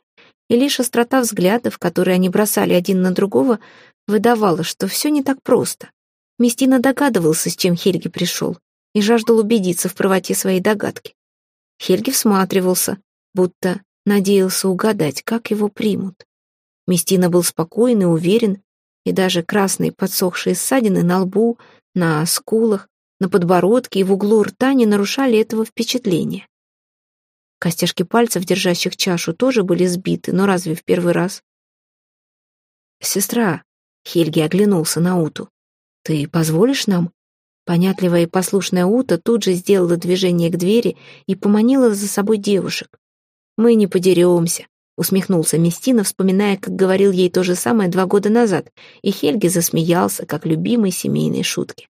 и лишь острота взглядов, которые они бросали один на другого, выдавала, что все не так просто. Местина догадывался, с чем Хельги пришел, и жаждал убедиться в правоте своей догадки. Хельги всматривался, будто надеялся угадать, как его примут. Местина был спокоен и уверен, и даже красные подсохшие ссадины на лбу, на скулах, на подбородке и в углу рта не нарушали этого впечатления. Костяшки пальцев, держащих чашу, тоже были сбиты, но разве в первый раз? «Сестра», — Хельги оглянулся на Уту, — «ты позволишь нам?» Понятливая и послушная Ута тут же сделала движение к двери и поманила за собой девушек. «Мы не подеремся», — усмехнулся Местина, вспоминая, как говорил ей то же самое два года назад, и Хельги засмеялся, как любимой семейной шутки.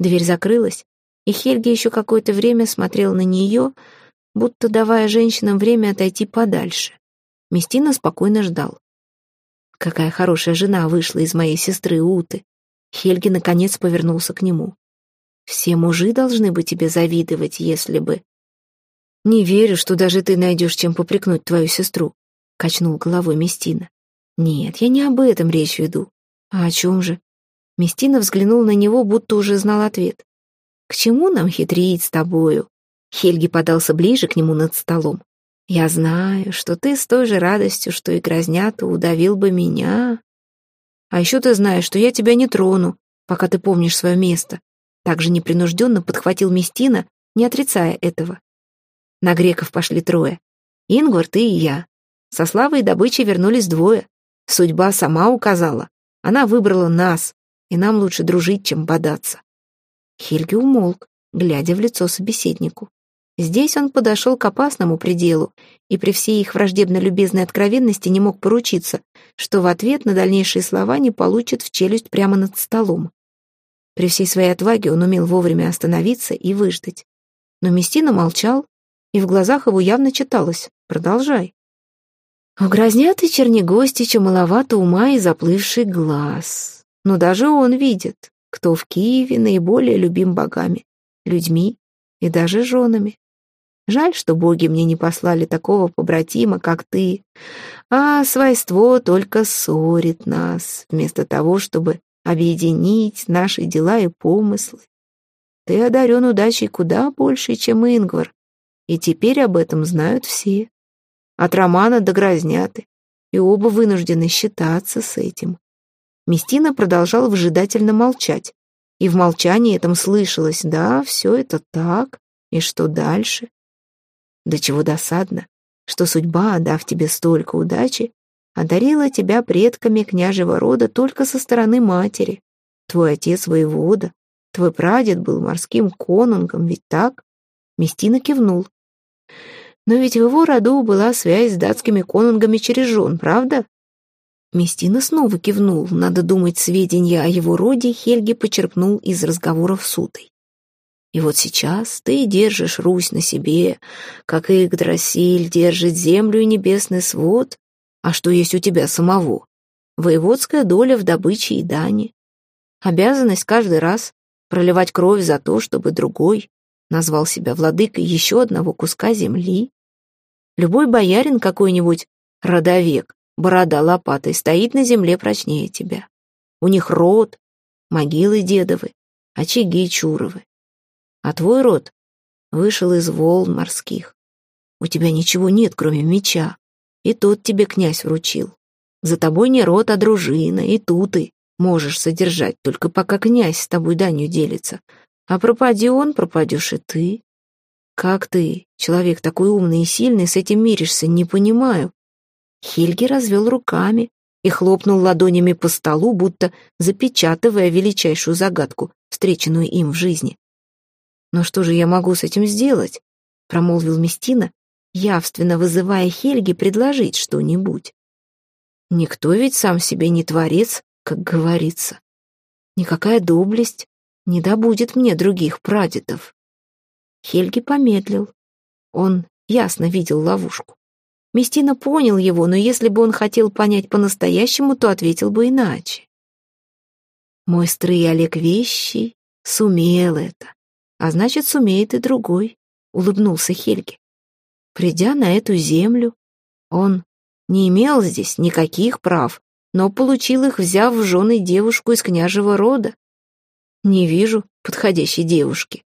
Дверь закрылась, и Хельги еще какое-то время смотрел на нее, будто давая женщинам время отойти подальше. Местина спокойно ждал. «Какая хорошая жена вышла из моей сестры Уты!» Хельги наконец повернулся к нему. «Все мужи должны бы тебе завидовать, если бы...» «Не верю, что даже ты найдешь, чем попрекнуть твою сестру», — качнул головой Местина. «Нет, я не об этом речь веду. А о чем же?» Местина взглянул на него, будто уже знал ответ. «К чему нам хитрить с тобою?» Хельги подался ближе к нему над столом. «Я знаю, что ты с той же радостью, что и грознята, удавил бы меня. А еще ты знаешь, что я тебя не трону, пока ты помнишь свое место». Также непринужденно подхватил Местина, не отрицая этого. На греков пошли трое. Ингвар, ты и я. Со славой и добычей вернулись двое. Судьба сама указала. Она выбрала нас, и нам лучше дружить, чем бодаться. Хельги умолк, глядя в лицо собеседнику. Здесь он подошел к опасному пределу и при всей их враждебно-любезной откровенности не мог поручиться, что в ответ на дальнейшие слова не получит в челюсть прямо над столом. При всей своей отваге он умел вовремя остановиться и выждать. Но Местина молчал, и в глазах его явно читалось «Продолжай». У грознятой чернегостича маловато ума и заплывший глаз. Но даже он видит, кто в Киеве наиболее любим богами, людьми и даже женами. Жаль, что боги мне не послали такого побратима, как ты, а свойство только ссорит нас, вместо того, чтобы объединить наши дела и помыслы. Ты одарен удачей куда больше, чем Ингвар, и теперь об этом знают все. От Романа до Грозняты, и оба вынуждены считаться с этим. Местина продолжал выжидательно молчать, и в молчании этом слышалось «да, все это так, и что дальше?» До чего досадно, что судьба, дав тебе столько удачи, одарила тебя предками княжего рода только со стороны матери. Твой отец воевода, твой прадед был морским конунгом, ведь так? Местина кивнул. Но ведь в его роду была связь с датскими конунгами через жен, правда? Местина снова кивнул. Надо думать, сведения о его роде Хельги почерпнул из разговоров с Утой. И вот сейчас ты держишь Русь на себе, как Игдрасиль держит землю и небесный свод. А что есть у тебя самого? Воеводская доля в добыче и дани. Обязанность каждый раз проливать кровь за то, чтобы другой назвал себя владыкой еще одного куска земли. Любой боярин какой-нибудь родовек, борода лопатой, стоит на земле прочнее тебя. У них род, могилы дедовы, очаги чуровы. А твой род вышел из волн морских. У тебя ничего нет, кроме меча, и тот тебе князь вручил. За тобой не род, а дружина, и тут ты можешь содержать, только пока князь с тобой данью делится. А пропади он, пропадешь и ты. Как ты, человек такой умный и сильный, с этим миришься, не понимаю. Хельги развел руками и хлопнул ладонями по столу, будто запечатывая величайшую загадку, встреченную им в жизни. «Но что же я могу с этим сделать?» — промолвил Местина, явственно вызывая Хельги предложить что-нибудь. «Никто ведь сам себе не творец, как говорится. Никакая доблесть не добудет мне других прадедов». Хельги помедлил. Он ясно видел ловушку. Местина понял его, но если бы он хотел понять по-настоящему, то ответил бы иначе. Мой стрый Олег Вещий сумел это, а значит, сумеет и другой, улыбнулся Хельги. Придя на эту землю, он не имел здесь никаких прав, но получил их, взяв в жены девушку из княжего рода. Не вижу подходящей девушки.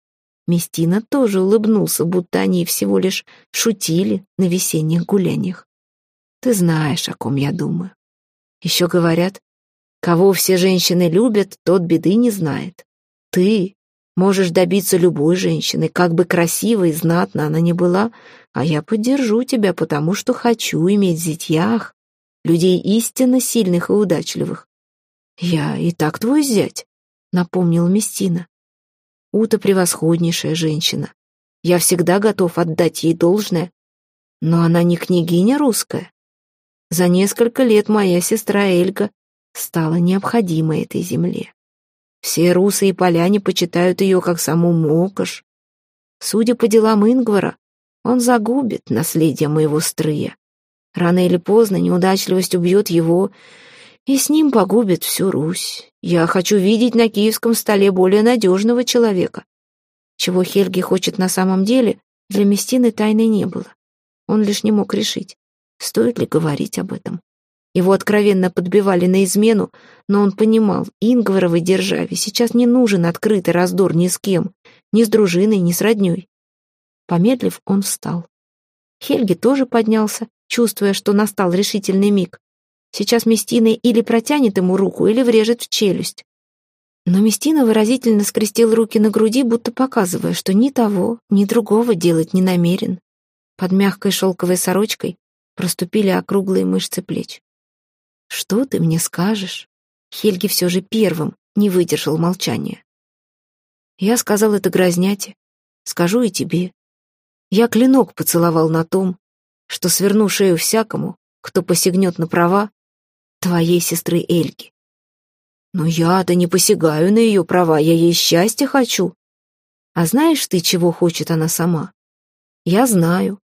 Местина тоже улыбнулся, будто они всего лишь шутили на весенних гуляниях. Ты знаешь, о ком я думаю. Еще говорят, кого все женщины любят, тот беды не знает. Ты можешь добиться любой женщины, как бы красивой и знатно она ни была, а я поддержу тебя, потому что хочу иметь зятьях людей истинно сильных и удачливых. Я и так твой зять, напомнил Местина. Ута превосходнейшая женщина. Я всегда готов отдать ей должное, но она не княгиня русская. За несколько лет моя сестра Эльга стала необходимой этой земле. Все русы и поляне почитают ее как саму Мокош. Судя по делам Ингвара, он загубит наследие моего стрыя. Рано или поздно неудачливость убьет его, и с ним погубит всю Русь. Я хочу видеть на киевском столе более надежного человека. Чего Хельги хочет на самом деле, для Местины тайны не было. Он лишь не мог решить, стоит ли говорить об этом. Его откровенно подбивали на измену, но он понимал, Ингваровой державе сейчас не нужен открытый раздор ни с кем, ни с дружиной, ни с родней. Помедлив, он встал. Хельги тоже поднялся, чувствуя, что настал решительный миг. Сейчас Местина или протянет ему руку, или врежет в челюсть. Но Местина выразительно скрестил руки на груди, будто показывая, что ни того, ни другого делать не намерен. Под мягкой шелковой сорочкой проступили округлые мышцы плеч. «Что ты мне скажешь?» Хельги все же первым не выдержал молчания. «Я сказал это грозняте. Скажу и тебе. Я клинок поцеловал на том, что сверну шею всякому, кто посягнет на права, твоей сестры Эльги. Но я-то не посягаю на ее права, я ей счастья хочу. А знаешь ты, чего хочет она сама? Я знаю,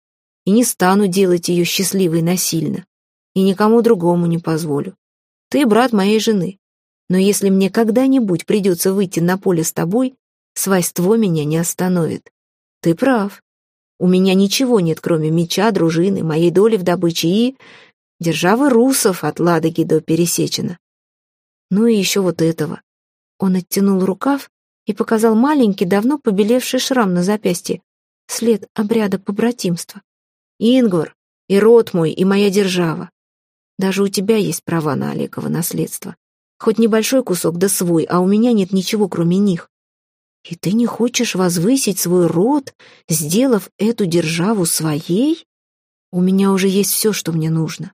и не стану делать ее счастливой насильно, и никому другому не позволю. Ты брат моей жены, но если мне когда-нибудь придется выйти на поле с тобой, свойство меня не остановит. Ты прав. У меня ничего нет, кроме меча, дружины, моей доли в добыче и державы русов от Ладоги до Пересечена. Ну и еще вот этого. Он оттянул рукав и показал маленький, давно побелевший шрам на запястье, след обряда побратимства. Ингвар, и род мой, и моя держава. Даже у тебя есть права на Олегово наследство. Хоть небольшой кусок, да свой, а у меня нет ничего, кроме них. И ты не хочешь возвысить свой род, сделав эту державу своей? У меня уже есть все, что мне нужно.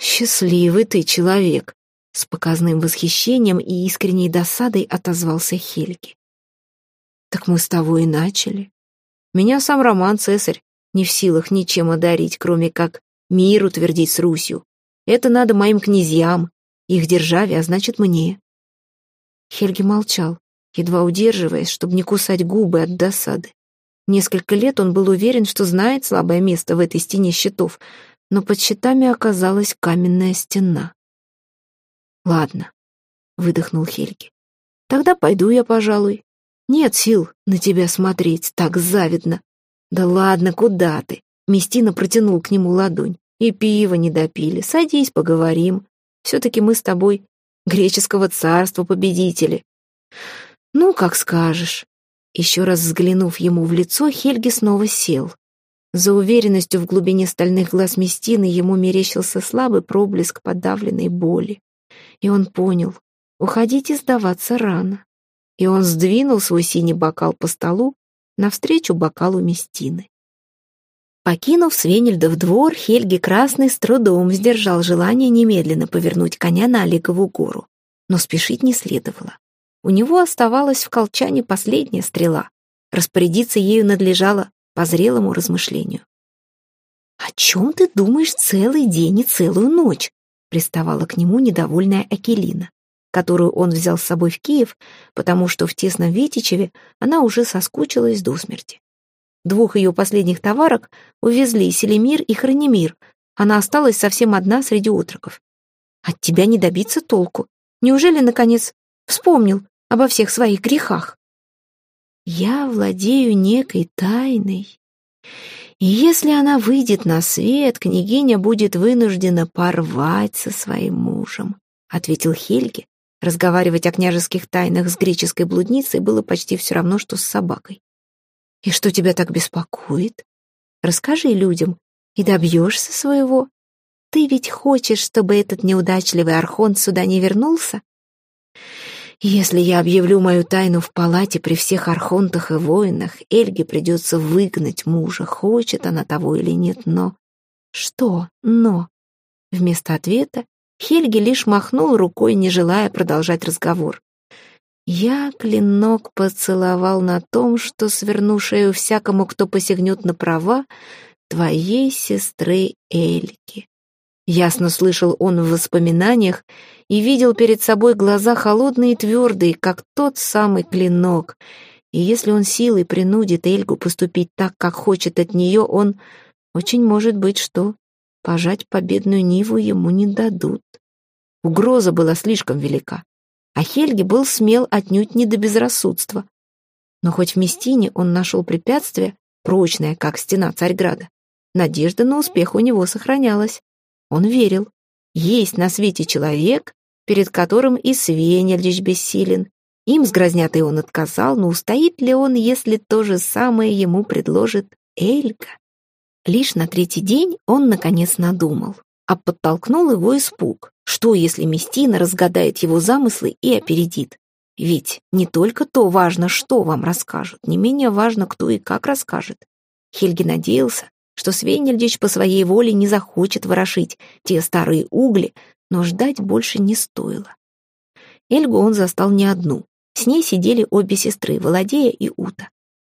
«Счастливый ты человек!» С показным восхищением и искренней досадой отозвался Хельги. «Так мы с того и начали. Меня сам Роман Цесарь не в силах ничем одарить, кроме как мир утвердить с Русью. Это надо моим князьям, их державе, а значит мне». Хельги молчал, едва удерживаясь, чтобы не кусать губы от досады. Несколько лет он был уверен, что знает слабое место в этой стене щитов, но под щитами оказалась каменная стена. «Ладно», — выдохнул Хельги. «Тогда пойду я, пожалуй. Нет сил на тебя смотреть, так завидно». «Да ладно, куда ты?» Местина протянул к нему ладонь. «И пиво не допили. Садись, поговорим. Все-таки мы с тобой греческого царства победители». «Ну, как скажешь». Еще раз взглянув ему в лицо, Хельги снова сел. За уверенностью в глубине стальных глаз Местины ему мерещился слабый проблеск подавленной боли. И он понял, уходить и сдаваться рано. И он сдвинул свой синий бокал по столу навстречу бокалу Местины. Покинув Свенельда в двор, Хельги Красный с трудом сдержал желание немедленно повернуть коня на Олегову гору. Но спешить не следовало. У него оставалась в колчане последняя стрела. Распорядиться ею надлежало по зрелому размышлению. «О чем ты думаешь целый день и целую ночь?» приставала к нему недовольная Акелина, которую он взял с собой в Киев, потому что в тесном Витичеве она уже соскучилась до смерти. Двух ее последних товарок увезли Селемир и Хранимир, она осталась совсем одна среди отроков. От тебя не добиться толку. Неужели, наконец, вспомнил обо всех своих грехах? Я владею некой тайной. И если она выйдет на свет, княгиня будет вынуждена порвать со своим мужем, ответил Хельге. Разговаривать о княжеских тайнах с греческой блудницей было почти все равно, что с собакой. И что тебя так беспокоит? Расскажи людям, и добьешься своего. Ты ведь хочешь, чтобы этот неудачливый архонт сюда не вернулся? Если я объявлю мою тайну в палате при всех архонтах и воинах, Эльге придется выгнать мужа, хочет она того или нет, но... Что «но»? Вместо ответа Хельги лишь махнул рукой, не желая продолжать разговор. Я клинок поцеловал на том, что сверну шею всякому, кто посягнет на права твоей сестры Эльки. Ясно слышал он в воспоминаниях и видел перед собой глаза холодные и твердые, как тот самый клинок. И если он силой принудит Эльгу поступить так, как хочет от нее, он, очень может быть, что пожать победную Ниву ему не дадут. Угроза была слишком велика, а Хельги был смел отнюдь не до безрассудства. Но хоть в Местине он нашел препятствие, прочное, как стена Царьграда, надежда на успех у него сохранялась. Он верил. Есть на свете человек, перед которым и Свенельдич бессилен. Им с грознyaтой он отказал, но устоит ли он, если то же самое ему предложит Эльга? Лишь на третий день он, наконец, надумал, а подтолкнул его испуг. Что, если Местина разгадает его замыслы и опередит? Ведь не только то важно, что вам расскажут, не менее важно, кто и как расскажет. Хельги надеялся, что Свенельдич по своей воле не захочет ворошить те старые угли, но ждать больше не стоило. Эльгу он застал не одну. С ней сидели обе сестры, Володея и Ута.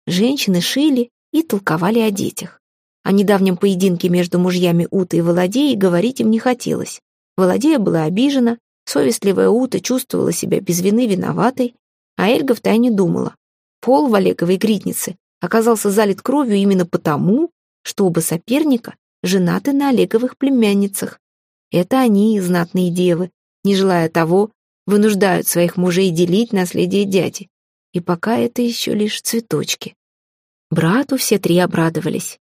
Женщины шили и толковали о детях. О недавнем поединке между мужьями Уты и Володеей говорить им не хотелось. Володея была обижена, совестливая Ута чувствовала себя без вины виноватой, а Эльга втайне думала. Пол в Олеговой гритнице оказался залит кровью именно потому, что оба соперника женаты на Олеговых племянницах. Это они, знатные девы, не желая того, вынуждают своих мужей делить наследие дяди. И пока это еще лишь цветочки. Брату все три обрадовались.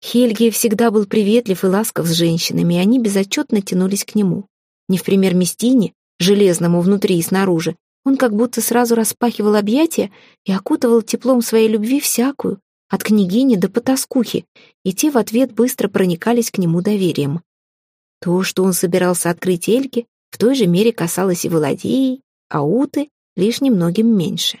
Хельги всегда был приветлив и ласков с женщинами, и они безотчетно тянулись к нему. Не в пример Местине, железному внутри и снаружи, он как будто сразу распахивал объятия и окутывал теплом своей любви всякую, от княгини до потаскухи, и те в ответ быстро проникались к нему доверием. То, что он собирался открыть Эльге, в той же мере касалось и Володеи, а Уты лишь немногим меньше.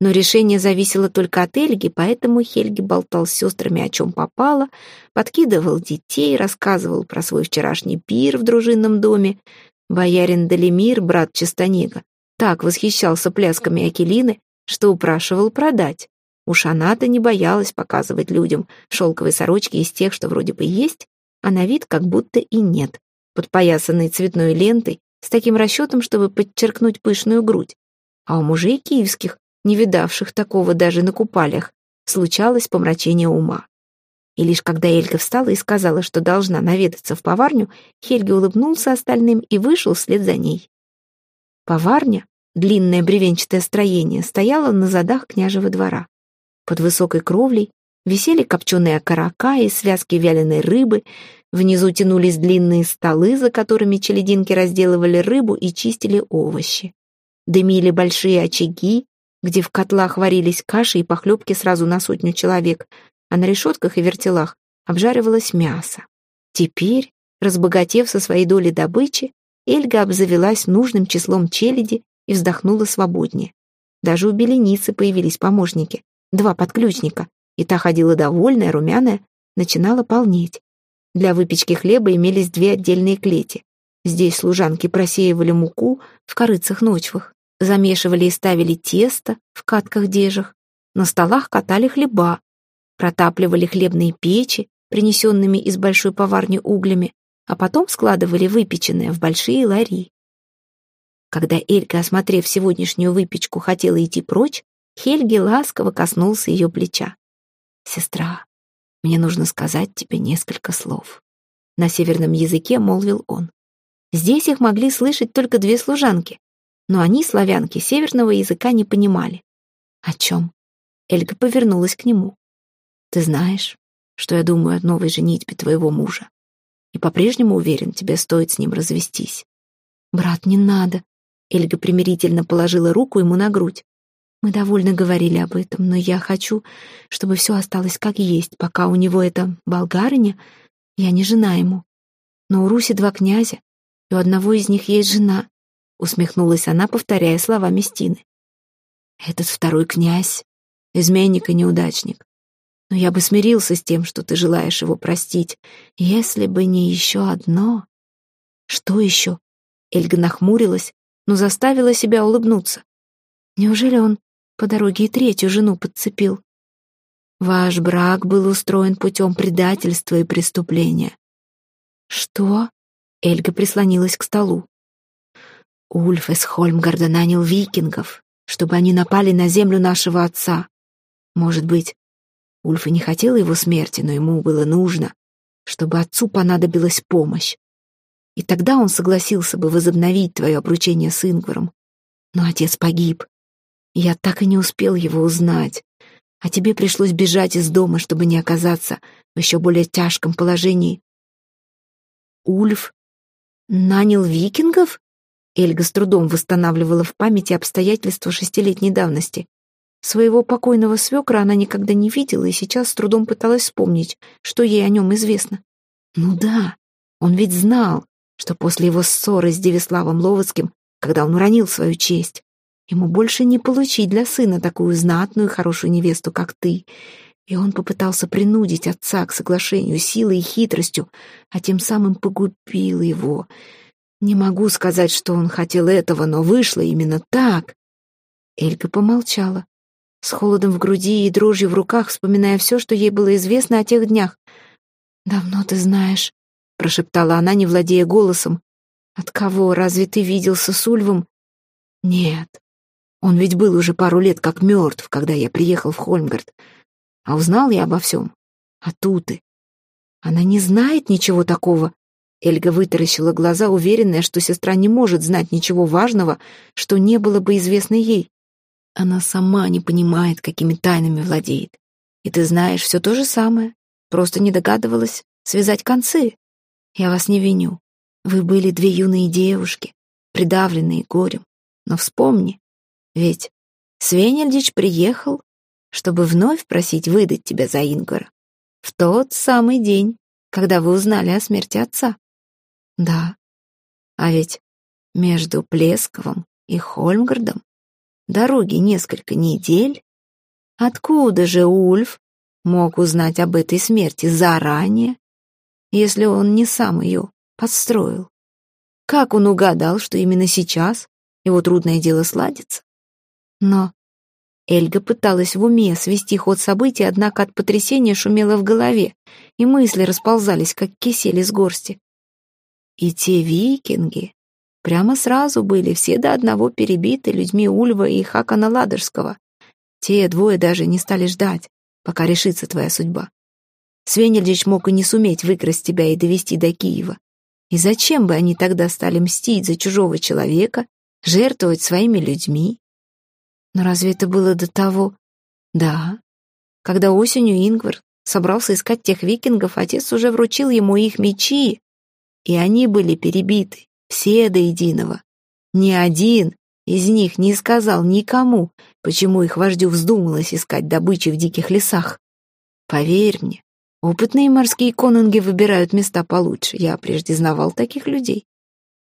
Но решение зависело только от Эльги, поэтому Хельги болтал с сестрами о чем попало, подкидывал детей, рассказывал про свой вчерашний пир в дружинном доме. Боярин Далимир, брат Чистонега, так восхищался плясками Акелины, что упрашивал продать. Уж она-то не боялась показывать людям шелковые сорочки из тех, что вроде бы есть, а на вид как будто и нет, подпоясанной цветной лентой, с таким расчетом, чтобы подчеркнуть пышную грудь. А у мужей киевских, не видавших такого даже на купалях, случалось помрачение ума. И лишь когда Эльга встала и сказала, что должна наведаться в поварню, Хельги улыбнулся остальным и вышел вслед за ней. Поварня, длинное бревенчатое строение, стояла на задах княжего двора. Под высокой кровлей висели копченые окорока и связки вяленой рыбы, внизу тянулись длинные столы, за которыми челединки разделывали рыбу и чистили овощи. Дымили большие очаги, где в котлах варились каши и похлебки сразу на сотню человек, а на решетках и вертелах обжаривалось мясо. Теперь, разбогатев со своей доли добычи, Эльга обзавелась нужным числом челяди и вздохнула свободнее. Даже у беленицы появились помощники два подключника, и та ходила довольная, румяная, начинала полнеть. Для выпечки хлеба имелись две отдельные клети. Здесь служанки просеивали муку в корыцах-ночвах, замешивали и ставили тесто в катках-дежах, на столах катали хлеба, протапливали хлебные печи, принесенными из большой поварни углями, а потом складывали выпеченное в большие лари. Когда Элька, осмотрев сегодняшнюю выпечку, хотела идти прочь, Хельги ласково коснулся ее плеча. «Сестра, мне нужно сказать тебе несколько слов». На северном языке молвил он. Здесь их могли слышать только две служанки, но они, славянки, северного языка не понимали. «О чем?» Эльга повернулась к нему. «Ты знаешь, что я думаю о новой женитьбе твоего мужа, и по-прежнему уверен, тебе стоит с ним развестись». «Брат, не надо!» Эльга примирительно положила руку ему на грудь. «Мы довольно говорили об этом, но я хочу, чтобы все осталось как есть, пока у него это болгарыня, я не жена ему. Но у Руси два князя, и у одного из них есть жена», — усмехнулась она, повторяя слова Местины. «Этот второй князь — изменник и неудачник. Но я бы смирился с тем, что ты желаешь его простить, если бы не еще одно». «Что еще?» Эльга нахмурилась, но заставила себя улыбнуться. «Неужели он по дороге и третью жену подцепил?» «Ваш брак был устроен путем предательства и преступления». «Что?» Эльга прислонилась к столу. Ульф из Хольмгарда нанял викингов, чтобы они напали на землю нашего отца. Может быть, Ульф и не хотел его смерти, но ему было нужно, чтобы отцу понадобилась помощь. И тогда он согласился бы возобновить твое обручение с Ингваром. Но отец погиб. Я так и не успел его узнать. А тебе пришлось бежать из дома, чтобы не оказаться в еще более тяжком положении. Ульф «Нанял викингов?» Эльга с трудом восстанавливала в памяти обстоятельства шестилетней давности. Своего покойного свекра она никогда не видела и сейчас с трудом пыталась вспомнить, что ей о нем известно. Ну да, он ведь знал, что после его ссоры с Девиславом Ловоцким, когда он уронил свою честь, ему больше не получить для сына такую знатную и хорошую невесту, как ты. И он попытался принудить отца к соглашению силой и хитростью, а тем самым погубил его. Не могу сказать, что он хотел этого, но вышло именно так. Эльга помолчала, с холодом в груди и дрожью в руках, вспоминая все, что ей было известно о тех днях. «Давно ты знаешь», — прошептала она, не владея голосом. «От кого? Разве ты виделся с Ульвом?» «Нет. Он ведь был уже пару лет как мертв, когда я приехал в Хольмгард. А узнал я обо всем. А тут и... Она не знает ничего такого. Эльга вытаращила глаза, уверенная, что сестра не может знать ничего важного, что не было бы известно ей. Она сама не понимает, какими тайнами владеет. И ты знаешь, все то же самое. Просто не догадывалась связать концы. Я вас не виню. Вы были две юные девушки, придавленные горем. Но вспомни, ведь Свенельдич приехал чтобы вновь просить выдать тебя за Ингора. В тот самый день, когда вы узнали о смерти отца. Да. А ведь между Плесковым и Хольмгардом дороги несколько недель. Откуда же Ульф мог узнать об этой смерти заранее, если он не сам ее подстроил? Как он угадал, что именно сейчас его трудное дело сладится? Но Эльга пыталась в уме свести ход событий, однако от потрясения шумело в голове, и мысли расползались, как кисель из горсти. И те викинги прямо сразу были все до одного перебиты людьми Ульва и Хакана Ладожского. Те двое даже не стали ждать, пока решится твоя судьба. Свенельдич мог и не суметь выкрасть тебя и довести до Киева. И зачем бы они тогда стали мстить за чужого человека, жертвовать своими людьми? Но разве это было до того? Да. Когда осенью Ингвар собрался искать тех викингов, отец уже вручил ему их мечи, и они были перебиты, все до единого. Ни один из них не сказал никому, почему их вождю вздумалось искать добычи в диких лесах. Поверь мне, опытные морские конунги выбирают места получше. Я прежде знавал таких людей.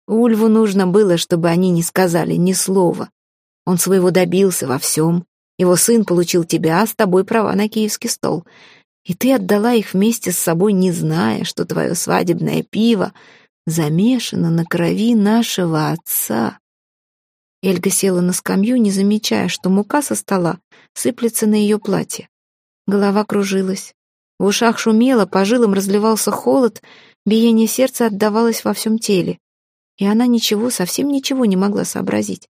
Ульву нужно было, чтобы они не сказали ни слова, он своего добился во всем. Его сын получил тебя, а с тобой права на киевский стол. И ты отдала их вместе с собой, не зная, что твое свадебное пиво замешано на крови нашего отца. Эльга села на скамью, не замечая, что мука со стола сыплется на ее платье. Голова кружилась. В ушах шумело, по жилам разливался холод, биение сердца отдавалось во всем теле. И она ничего, совсем ничего не могла сообразить.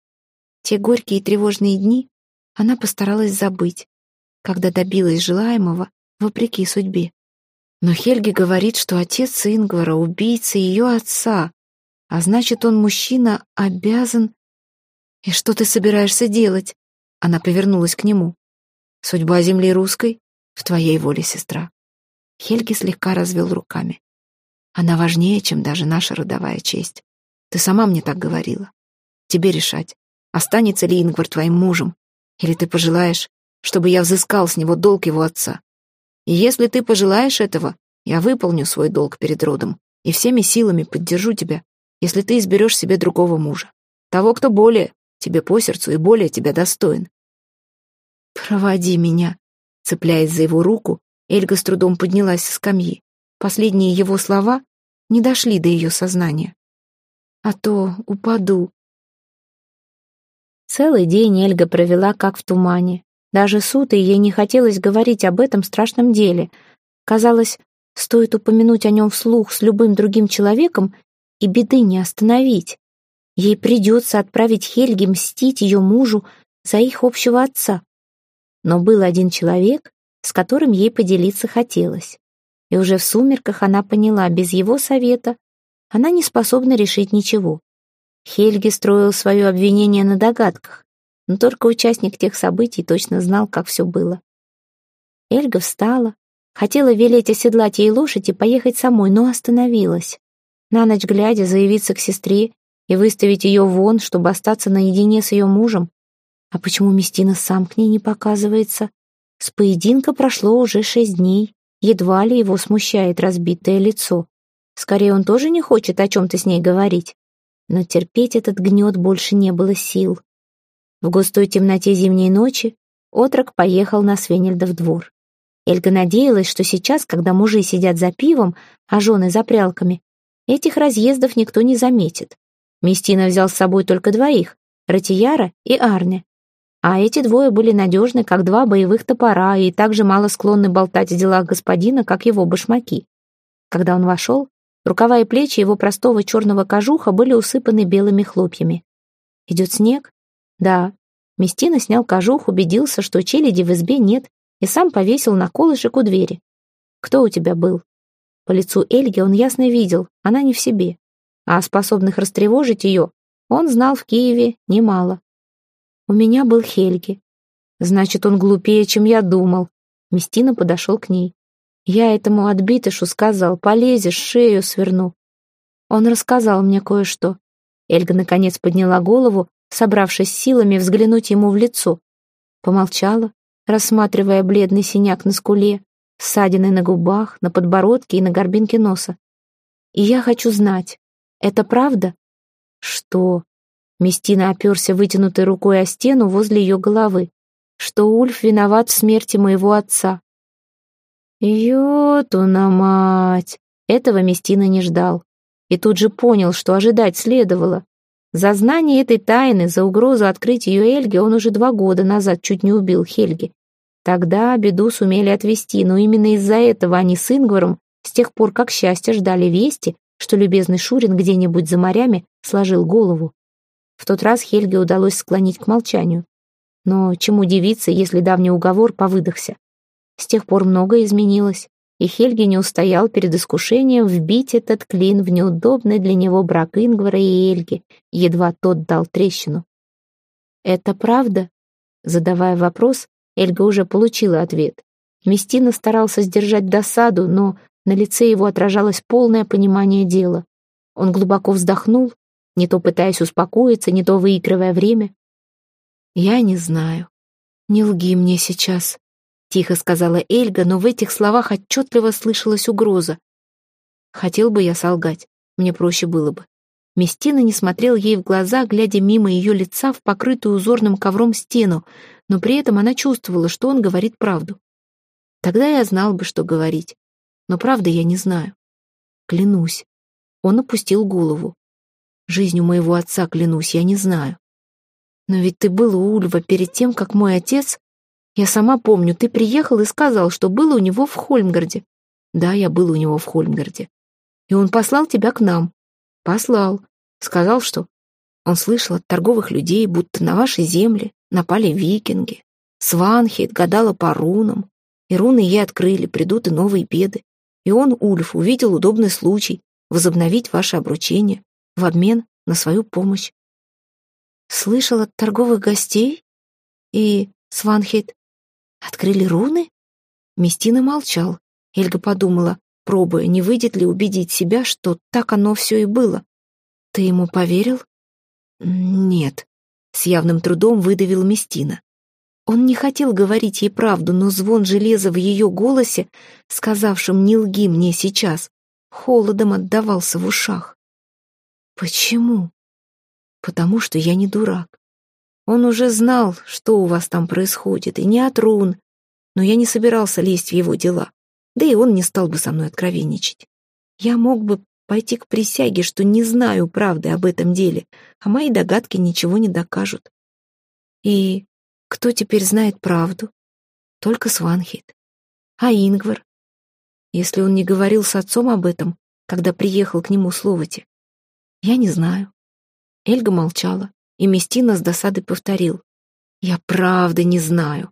Те горькие и тревожные дни она постаралась забыть, когда добилась желаемого вопреки судьбе. Но Хельги говорит, что отец Ингвара — убийца ее отца. А значит, он мужчина обязан... И что ты собираешься делать? Она повернулась к нему. Судьба земли русской в твоей воле, сестра. Хельги слегка развел руками. Она важнее, чем даже наша родовая честь. Ты сама мне так говорила. Тебе решать, останется ли Ингвар твоим мужем, или ты пожелаешь, чтобы я взыскал с него долг его отца. И если ты пожелаешь этого, я выполню свой долг перед родом и всеми силами поддержу тебя, если ты изберешь себе другого мужа. Того, кто более тебе по сердцу и более тебя достоин. «Проводи меня», цепляясь за его руку, Эльга с трудом поднялась с скамьи. Последние его слова не дошли до ее сознания. «А то упаду». Целый день Эльга провела как в тумане. Даже суд, ей не хотелось говорить об этом страшном деле. Казалось, стоит упомянуть о нем вслух с любым другим человеком, и беды не остановить. Ей придется отправить Хельге мстить ее мужу за их общего отца. Но был один человек, с которым ей поделиться хотелось. И уже в сумерках она поняла, без его совета она не способна решить ничего. Хельги строил свое обвинение на догадках, но только участник тех событий точно знал, как все было. Эльга встала, хотела велеть оседлать ей лошадь и поехать самой, но остановилась. На ночь глядя заявиться к сестре и выставить ее вон, чтобы остаться наедине с ее мужем. А почему Местина сам к ней не показывается? С поединка прошло уже шесть дней. Едва ли его смущает разбитое лицо. Скорее, он тоже не хочет о чем-то с ней говорить. Но терпеть этот гнет больше не было сил. В густой темноте зимней ночи отрок поехал на Свенельдов двор. Эльга надеялась, что сейчас, когда мужи сидят за пивом, а жены за прялками, этих разъездов никто не заметит. Местина взял с собой только двоих — Ратияра и Арне. А эти двое были надежны, как два боевых топора, и также мало склонны болтать о делах господина, как его башмаки. Когда он вошел, рукава и плечи его простого черного кожуха были усыпаны белыми хлопьями. «Идет снег?» «Да». Местина снял кожух, убедился, что челяди в избе нет, и сам повесил на колышек у двери. «Кто у тебя был?» По лицу Эльги он ясно видел, она не в себе. А способных растревожить ее он знал в Киеве немало. У меня был Хельги. Значит, он глупее, чем я думал. Местина подошел к ней. Я этому отбитышу сказал, полезешь, шею сверну. Он рассказал мне кое-что. Эльга наконец подняла голову, собравшись силами взглянуть ему в лицо. Помолчала, рассматривая бледный синяк на скуле, ссадины на губах, на подбородке и на горбинке носа. И я хочу знать, это правда? Что? Местина оперся вытянутой рукой о стену возле ее головы, что Ульф виноват в смерти моего отца. Йотуна мать! Этого Местина не ждал. И тут же понял, что ожидать следовало. За знание этой тайны, за угрозу открыть ее Эльге он уже два года назад чуть не убил Хельги. Тогда беду сумели отвести, но именно из-за этого они с Ингваром с тех пор, как счастье ждали вести, что любезный Шурин где-нибудь за морями сложил голову. В тот раз Хельге удалось склонить к молчанию. Но чему удивиться, если давний уговор повыдохся? С тех пор многое изменилось, и Хельге не устоял перед искушением вбить этот клин в неудобный для него брак Ингвара и Эльги, едва тот дал трещину. «Это правда?» Задавая вопрос, Эльга уже получила ответ. Местина старался сдержать досаду, но на лице его отражалось полное понимание дела. Он глубоко вздохнул не то пытаясь успокоиться, не то выигрывая время. «Я не знаю. Не лги мне сейчас», — тихо сказала Эльга, но в этих словах отчетливо слышалась угроза. Хотел бы я солгать, мне проще было бы. Местина не смотрел ей в глаза, глядя мимо ее лица в покрытую узорным ковром стену, но при этом она чувствовала, что он говорит правду. Тогда я знал бы, что говорить. Но правда я не знаю. Клянусь. Он опустил голову. Жизнью моего отца, клянусь, я не знаю. Но ведь ты был у Ульва перед тем, как мой отец... Я сама помню, ты приехал и сказал, что был у него в Хольмгарде. Да, я был у него в Хольмгарде. И он послал тебя к нам. Послал. Сказал, что... Он слышал от торговых людей, будто на вашей земле напали викинги. Сванхейт гадала по рунам. И руны ей открыли, придут и новые беды. И он, Ульф, увидел удобный случай возобновить ваше обручение в обмен на свою помощь. Слышал от торговых гостей? И Сванхейт открыли руны? Местина молчал. Эльга подумала, пробуя, не выйдет ли убедить себя, что так оно все и было. «Ты ему поверил?» «Нет», — с явным трудом выдавил Местина. Он не хотел говорить ей правду, но звон железа в ее голосе, сказавшим «не лги мне сейчас», холодом отдавался в ушах. «Почему?» «Потому что я не дурак. Он уже знал, что у вас там происходит, и не от рун, но я не собирался лезть в его дела, да и он не стал бы со мной откровенничать. Я мог бы пойти к присяге, что не знаю правды об этом деле, а мои догадки ничего не докажут. И кто теперь знает правду? Только Сванхейт. А Ингвар? Если он не говорил с отцом об этом, когда приехал к нему Словоти? Я не знаю. Эльга молчала, и Местина с досадой повторил. Я правда не знаю.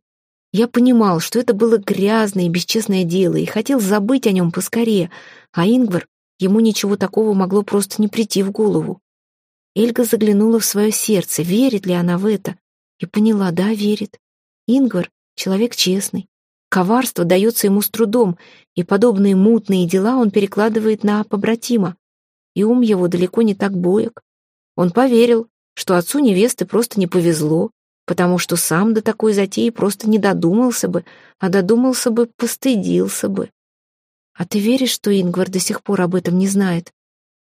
Я понимал, что это было грязное и бесчестное дело, и хотел забыть о нем поскорее, а Ингвар, ему ничего такого могло просто не прийти в голову. Эльга заглянула в свое сердце, верит ли она в это, и поняла, да, верит. Ингвар — человек честный. Коварство дается ему с трудом, и подобные мутные дела он перекладывает на побратима. И ум его далеко не так боек. Он поверил, что отцу невесты просто не повезло, потому что сам до такой затеи просто не додумался бы, а додумался бы, постыдился бы. А ты веришь, что Ингвар до сих пор об этом не знает?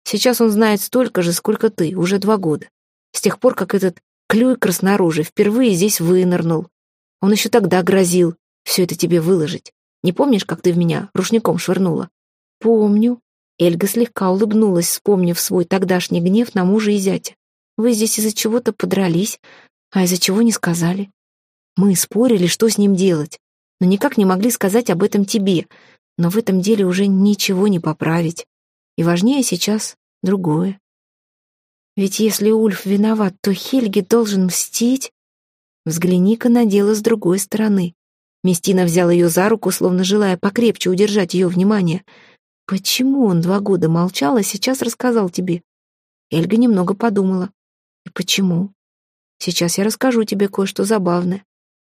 Сейчас он знает столько же, сколько ты, уже два года. С тех пор, как этот Клюй красноружий впервые здесь вынырнул. Он еще тогда грозил все это тебе выложить. Не помнишь, как ты в меня рушником швырнула? Помню. Эльга слегка улыбнулась, вспомнив свой тогдашний гнев на мужа и зятя. Вы здесь из-за чего-то подрались, а из-за чего не сказали. Мы спорили, что с ним делать, но никак не могли сказать об этом тебе. Но в этом деле уже ничего не поправить. И важнее сейчас другое. Ведь если Ульф виноват, то Хельги должен мстить. Взгляни-ка на дело с другой стороны. Местина взял ее за руку, словно желая покрепче удержать ее внимание. Почему он два года молчал, а сейчас рассказал тебе? Эльга немного подумала. И почему? Сейчас я расскажу тебе кое-что забавное.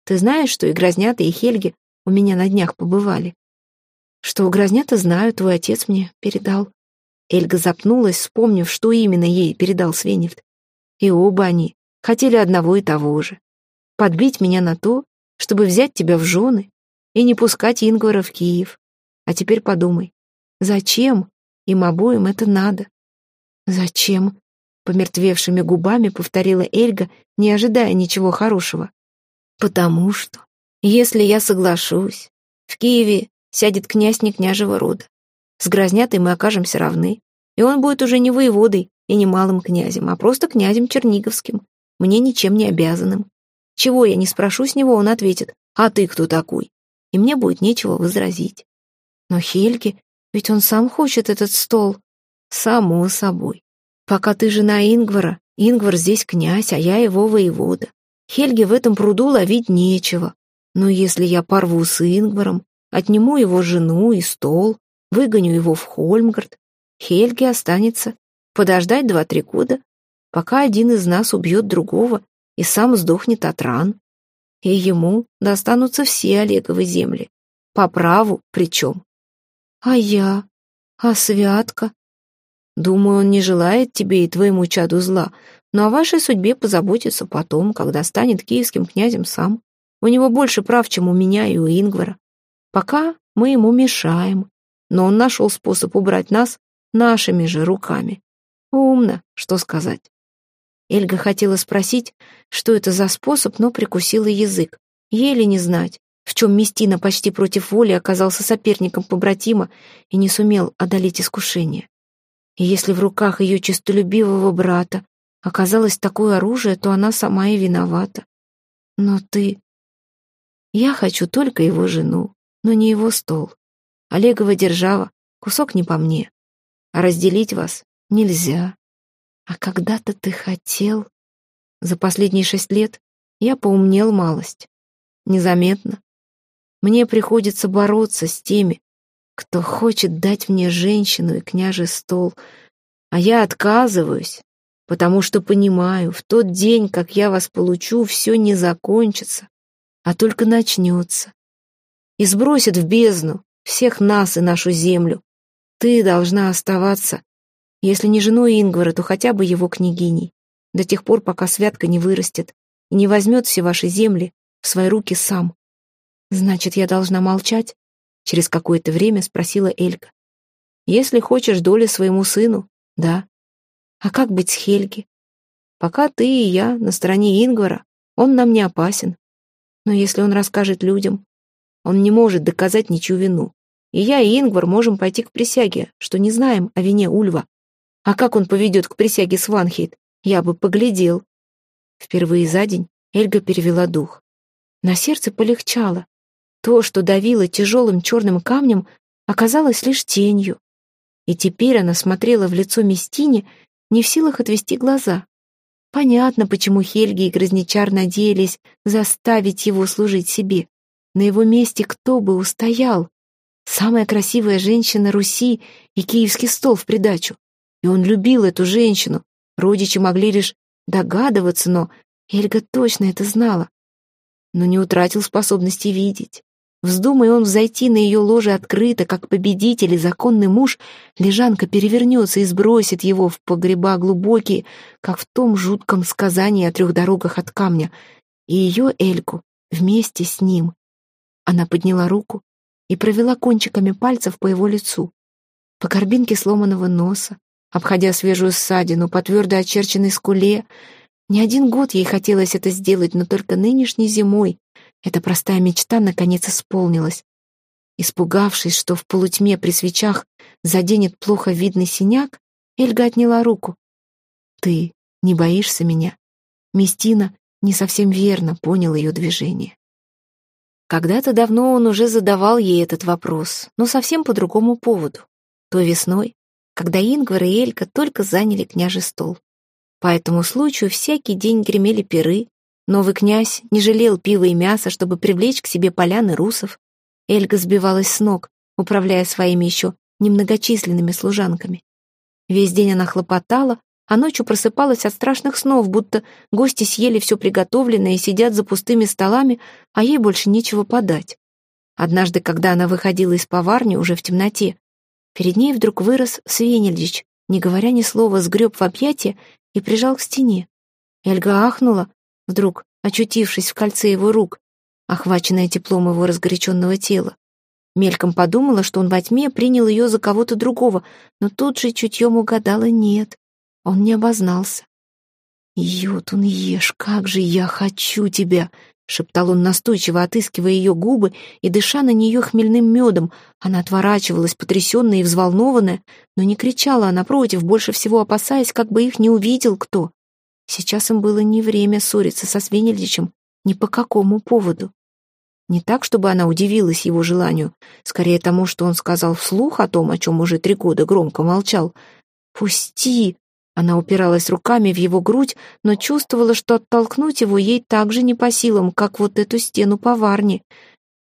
Ты знаешь, что и Грознята, и Хельги у меня на днях побывали? Что у Грознята знаю, твой отец мне передал. Эльга запнулась, вспомнив, что именно ей передал Свенельд. И оба они хотели одного и того же. Подбить меня на то, чтобы взять тебя в жены и не пускать Ингвара в Киев. А теперь подумай, зачем им обоим это надо? Зачем? Помертвевшими губами повторила Эльга, не ожидая ничего хорошего. Потому что, если я соглашусь, в Киеве сядет князь не княжего рода. С Грознятой мы окажемся равны, и он будет уже не воеводой и не малым князем, а просто князем Черниговским, мне ничем не обязанным. Чего я не спрошу с него, он ответит, «А ты кто такой?» И мне будет нечего возразить. Но Хельги, ведь он сам хочет этот стол. Само собой. Пока ты жена Ингвара, Ингвар здесь князь, а я его воевода. Хельге в этом пруду ловить нечего. Но если я порву с Ингваром, отниму его жену и стол, выгоню его в Хольмгард. Хельге останется подождать два-три года, пока один из нас убьет другого и сам сдохнет от ран. И ему достанутся все Олеговы земли. По праву причем. А я? А Святка? Думаю, он не желает тебе и твоему чаду зла, но о вашей судьбе позаботится потом, когда станет киевским князем сам. У него больше прав, чем у меня и у Ингвара. Пока мы ему мешаем, но он нашел способ убрать нас нашими же руками. Умно, что сказать. Эльга хотела спросить, что это за способ, но прикусила язык. Еле не знать, в чем Местина почти против воли оказался соперником побратима и не сумел одолеть искушение. И если в руках ее честолюбивого брата оказалось такое оружие, то она сама и виновата. Но ты... Я хочу только его жену, но не его стол. Олегова держава, кусок не по мне. А разделить вас нельзя. А когда-то ты хотел... За последние шесть лет я поумнел малость. Незаметно. Мне приходится бороться с теми, кто хочет дать мне женщину и княжий стол. А я отказываюсь, потому что понимаю, в тот день, как я вас получу, все не закончится, а только начнется. И сбросит в бездну всех нас и нашу землю. Ты должна оставаться, если не женой Ингвара, то хотя бы его княгиней, до тех пор, пока святка не вырастет и не возьмет все ваши земли в свои руки сам. Значит, я должна молчать? Через какое-то время спросила Элька. Если хочешь доли своему сыну, да. А как быть с Хельги? Пока ты и я на стороне Ингвара, он нам не опасен. Но если он расскажет людям, он не может доказать ничью вину. И я, и Ингвар можем пойти к присяге, что не знаем о вине Ульва. А как он поведет к присяге Сванхейт, я бы поглядел. Впервые за день Эльга перевела дух. На сердце полегчало. То, что давило тяжелым черным камнем, оказалось лишь тенью. И теперь она смотрела в лицо Местине, не в силах отвести глаза. Понятно, почему Хельги и Грозничар надеялись заставить его служить себе. На его месте кто бы устоял? Самая красивая женщина Руси и киевский стол в придачу. И он любил эту женщину. Родичи могли лишь догадываться, но Эльга точно это знала. Но не утратил способности видеть. Вздумай он взойти на ее ложе открыто, как победитель и законный муж, лежанка перевернется и сбросит его в погреба глубокие, как в том жутком сказании о трех дорогах от камня, и ее Эльку вместе с ним. Она подняла руку и провела кончиками пальцев по его лицу, по горбинке сломанного носа, обходя свежую ссадину по твердо очерченной скуле. Не один год ей хотелось это сделать, но только нынешней зимой эта простая мечта наконец исполнилась. Испугавшись, что в полутьме при свечах заденет плохо видный синяк, Эльга отняла руку. «Ты не боишься меня?» Местина не совсем верно понял ее движение. Когда-то давно он уже задавал ей этот вопрос, но совсем по другому поводу. То весной, когда Ингвар и Элька только заняли княжий стол. По этому случаю всякий день гремели пиры, Новый князь не жалел пива и мяса, чтобы привлечь к себе поляны русов. Эльга сбивалась с ног, управляя своими еще немногочисленными служанками. Весь день она хлопотала, а ночью просыпалась от страшных снов, будто гости съели все приготовленное и сидят за пустыми столами, а ей больше нечего подать. Однажды, когда она выходила из поварни уже в темноте, перед ней вдруг вырос Свенельдич, не говоря ни слова, сгреб в объятия и прижал к стене. Эльга ахнула, вдруг очутившись в кольце его рук, охваченная теплом его разгоряченного тела. Мельком подумала, что он во тьме принял ее за кого-то другого, но тут же чутьем угадала нет, он не обознался. «Йотун, ешь, как же я хочу тебя!» — шептал он настойчиво, отыскивая ее губы и дыша на нее хмельным медом. Она отворачивалась, потрясенная и взволнованная, но не кричала, а напротив, больше всего опасаясь, как бы их не увидел кто. Сейчас им было не время ссориться со Свенельдичем ни по какому поводу. Не так, чтобы она удивилась его желанию, скорее тому, что он сказал вслух о том, о чем уже три года громко молчал. «Пусти!» Она упиралась руками в его грудь, но чувствовала, что оттолкнуть его ей так же не по силам, как вот эту стену поварни.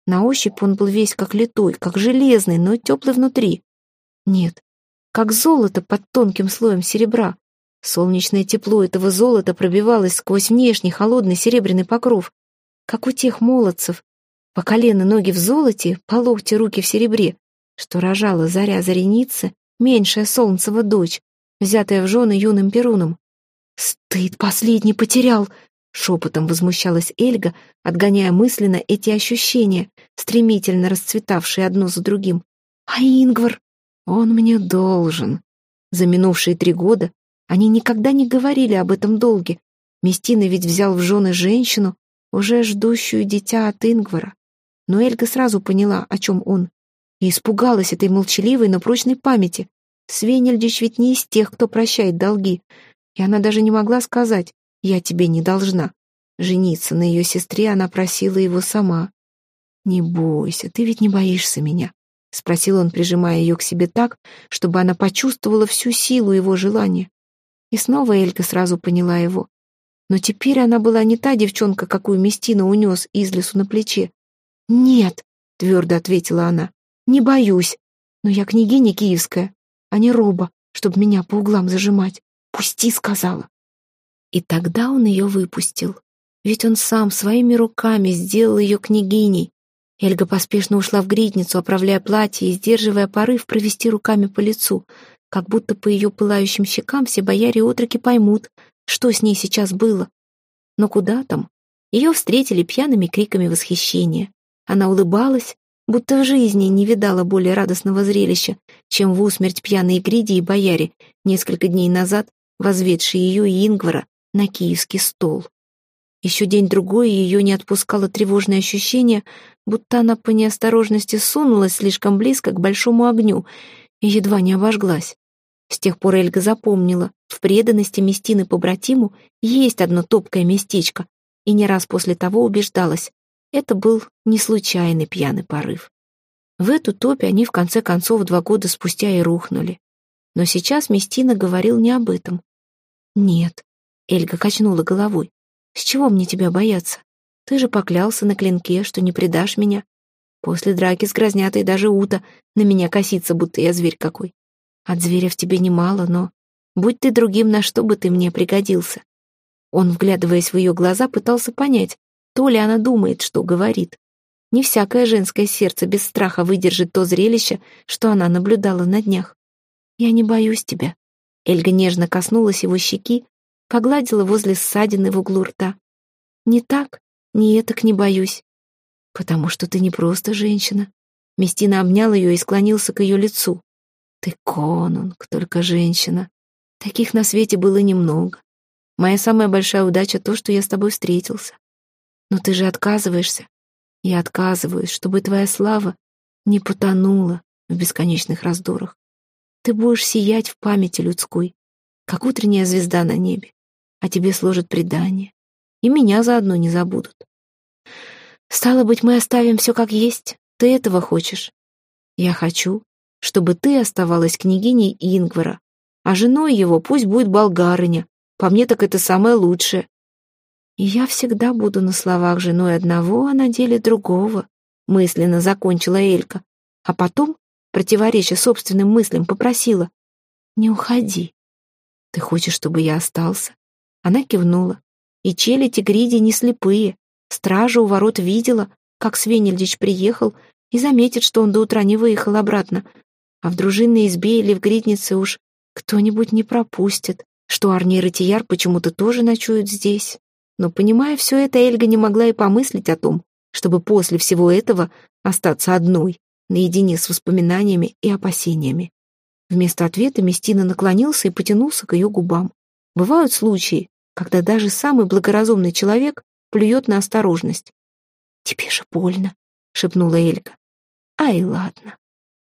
На ощупь он был весь как литой, как железный, но теплый внутри. Нет, как золото под тонким слоем серебра. Солнечное тепло этого золота пробивалось сквозь внешний холодный серебряный покров, как у тех молодцев, по колено ноги в золоте, по локти руки в серебре, что рожала заря зареницы, меньшая солнцева дочь, взятая в жены юным перуном. «Стыд последний потерял!» — шепотом возмущалась Эльга, отгоняя мысленно эти ощущения, стремительно расцветавшие одно за другим. «А Ингвар? Он мне должен!» За минувшие три года они никогда не говорили об этом долге. Местина ведь взял в жены женщину, уже ждущую дитя от Ингвара. Но Эльга сразу поняла, о чем он, и испугалась этой молчаливой, но прочной памяти. Свенельдич ведь не из тех, кто прощает долги, и она даже не могла сказать «я тебе не должна». Жениться на ее сестре она просила его сама. «Не бойся, ты ведь не боишься меня», — спросил он, прижимая ее к себе так, чтобы она почувствовала всю силу его желания. И снова Элька сразу поняла его. Но теперь она была не та девчонка, какую Местина унес из лесу на плече. «Нет», — твердо ответила она, — «не боюсь. Но я княгиня киевская, а не роба. чтобы меня по углам зажимать. «Пусти», — сказала. И тогда он ее выпустил. Ведь он сам своими руками сделал ее княгиней. Эльга поспешно ушла в гридницу, оправляя платье и сдерживая порыв провести руками по лицу, как будто по ее пылающим щекам все бояре и отроки поймут, что с ней сейчас было. Но куда там? Ее встретили пьяными криками восхищения. Она улыбалась, будто в жизни не видала более радостного зрелища, чем в усмерть пьяные гриди и бояре, несколько дней назад возведшие ее и Ингвара на киевский стол. Еще день-другой ее не отпускало тревожное ощущение, будто она по неосторожности сунулась слишком близко к большому огню и едва не обожглась. С тех пор Эльга запомнила, в преданности Местины побратиму есть одно топкое местечко, и не раз после того убеждалась, это был не случайный пьяный порыв. В эту топь они в конце концов два года спустя и рухнули. Но сейчас Местина говорил не об этом. «Нет», — Эльга качнула головой, с чего мне тебя бояться? Ты же поклялся на клинке, что не предашь меня. После драки с грознятой даже Ута на меня косится, будто я зверь какой. От зверя в тебе немало, но будь ты другим, на что бы ты мне пригодился. Он, вглядываясь в ее глаза, пытался понять, то ли она думает, что говорит. Не всякое женское сердце без страха выдержит то зрелище, что она наблюдала на днях. «Я не боюсь тебя». Эльга нежно коснулась его щеки, погладила возле ссадины в углу рта. «Не так, ни этак не боюсь. Потому что ты не просто женщина». Местина обнял ее и склонился к ее лицу. «Ты конунг, только женщина. Таких на свете было немного. Моя самая большая удача — то, что я с тобой встретился. Но ты же отказываешься. Я отказываюсь, чтобы твоя слава не потонула в бесконечных раздорах. Ты будешь сиять в памяти людской, как утренняя звезда на небе а тебе сложат предание. И меня заодно не забудут. Стало быть, мы оставим все как есть. Ты этого хочешь? Я хочу, чтобы ты оставалась княгиней Ингвара, а женой его пусть будет болгарыня. По мне так это самое лучшее. И я всегда буду на словах женой одного, а на деле другого, мысленно закончила Элька. А потом, противореча собственным мыслям, попросила, не уходи. Ты хочешь, чтобы я остался? Она кивнула. И челядь и гриди не слепые. Стража у ворот видела, как Свенельдич приехал, и заметит, что он до утра не выехал обратно. А в дружинной избе или в гриднице уж кто-нибудь не пропустит, что Арнир и Тияр почему-то тоже ночуют здесь. Но, понимая все это, Эльга не могла и помыслить о том, чтобы после всего этого остаться одной, наедине с воспоминаниями и опасениями. Вместо ответа Местина наклонился и потянулся к ее губам. Бывают случаи, когда даже самый благоразумный человек плюет на осторожность. «Тебе же больно», — шепнула Эльга. «Ай, ладно».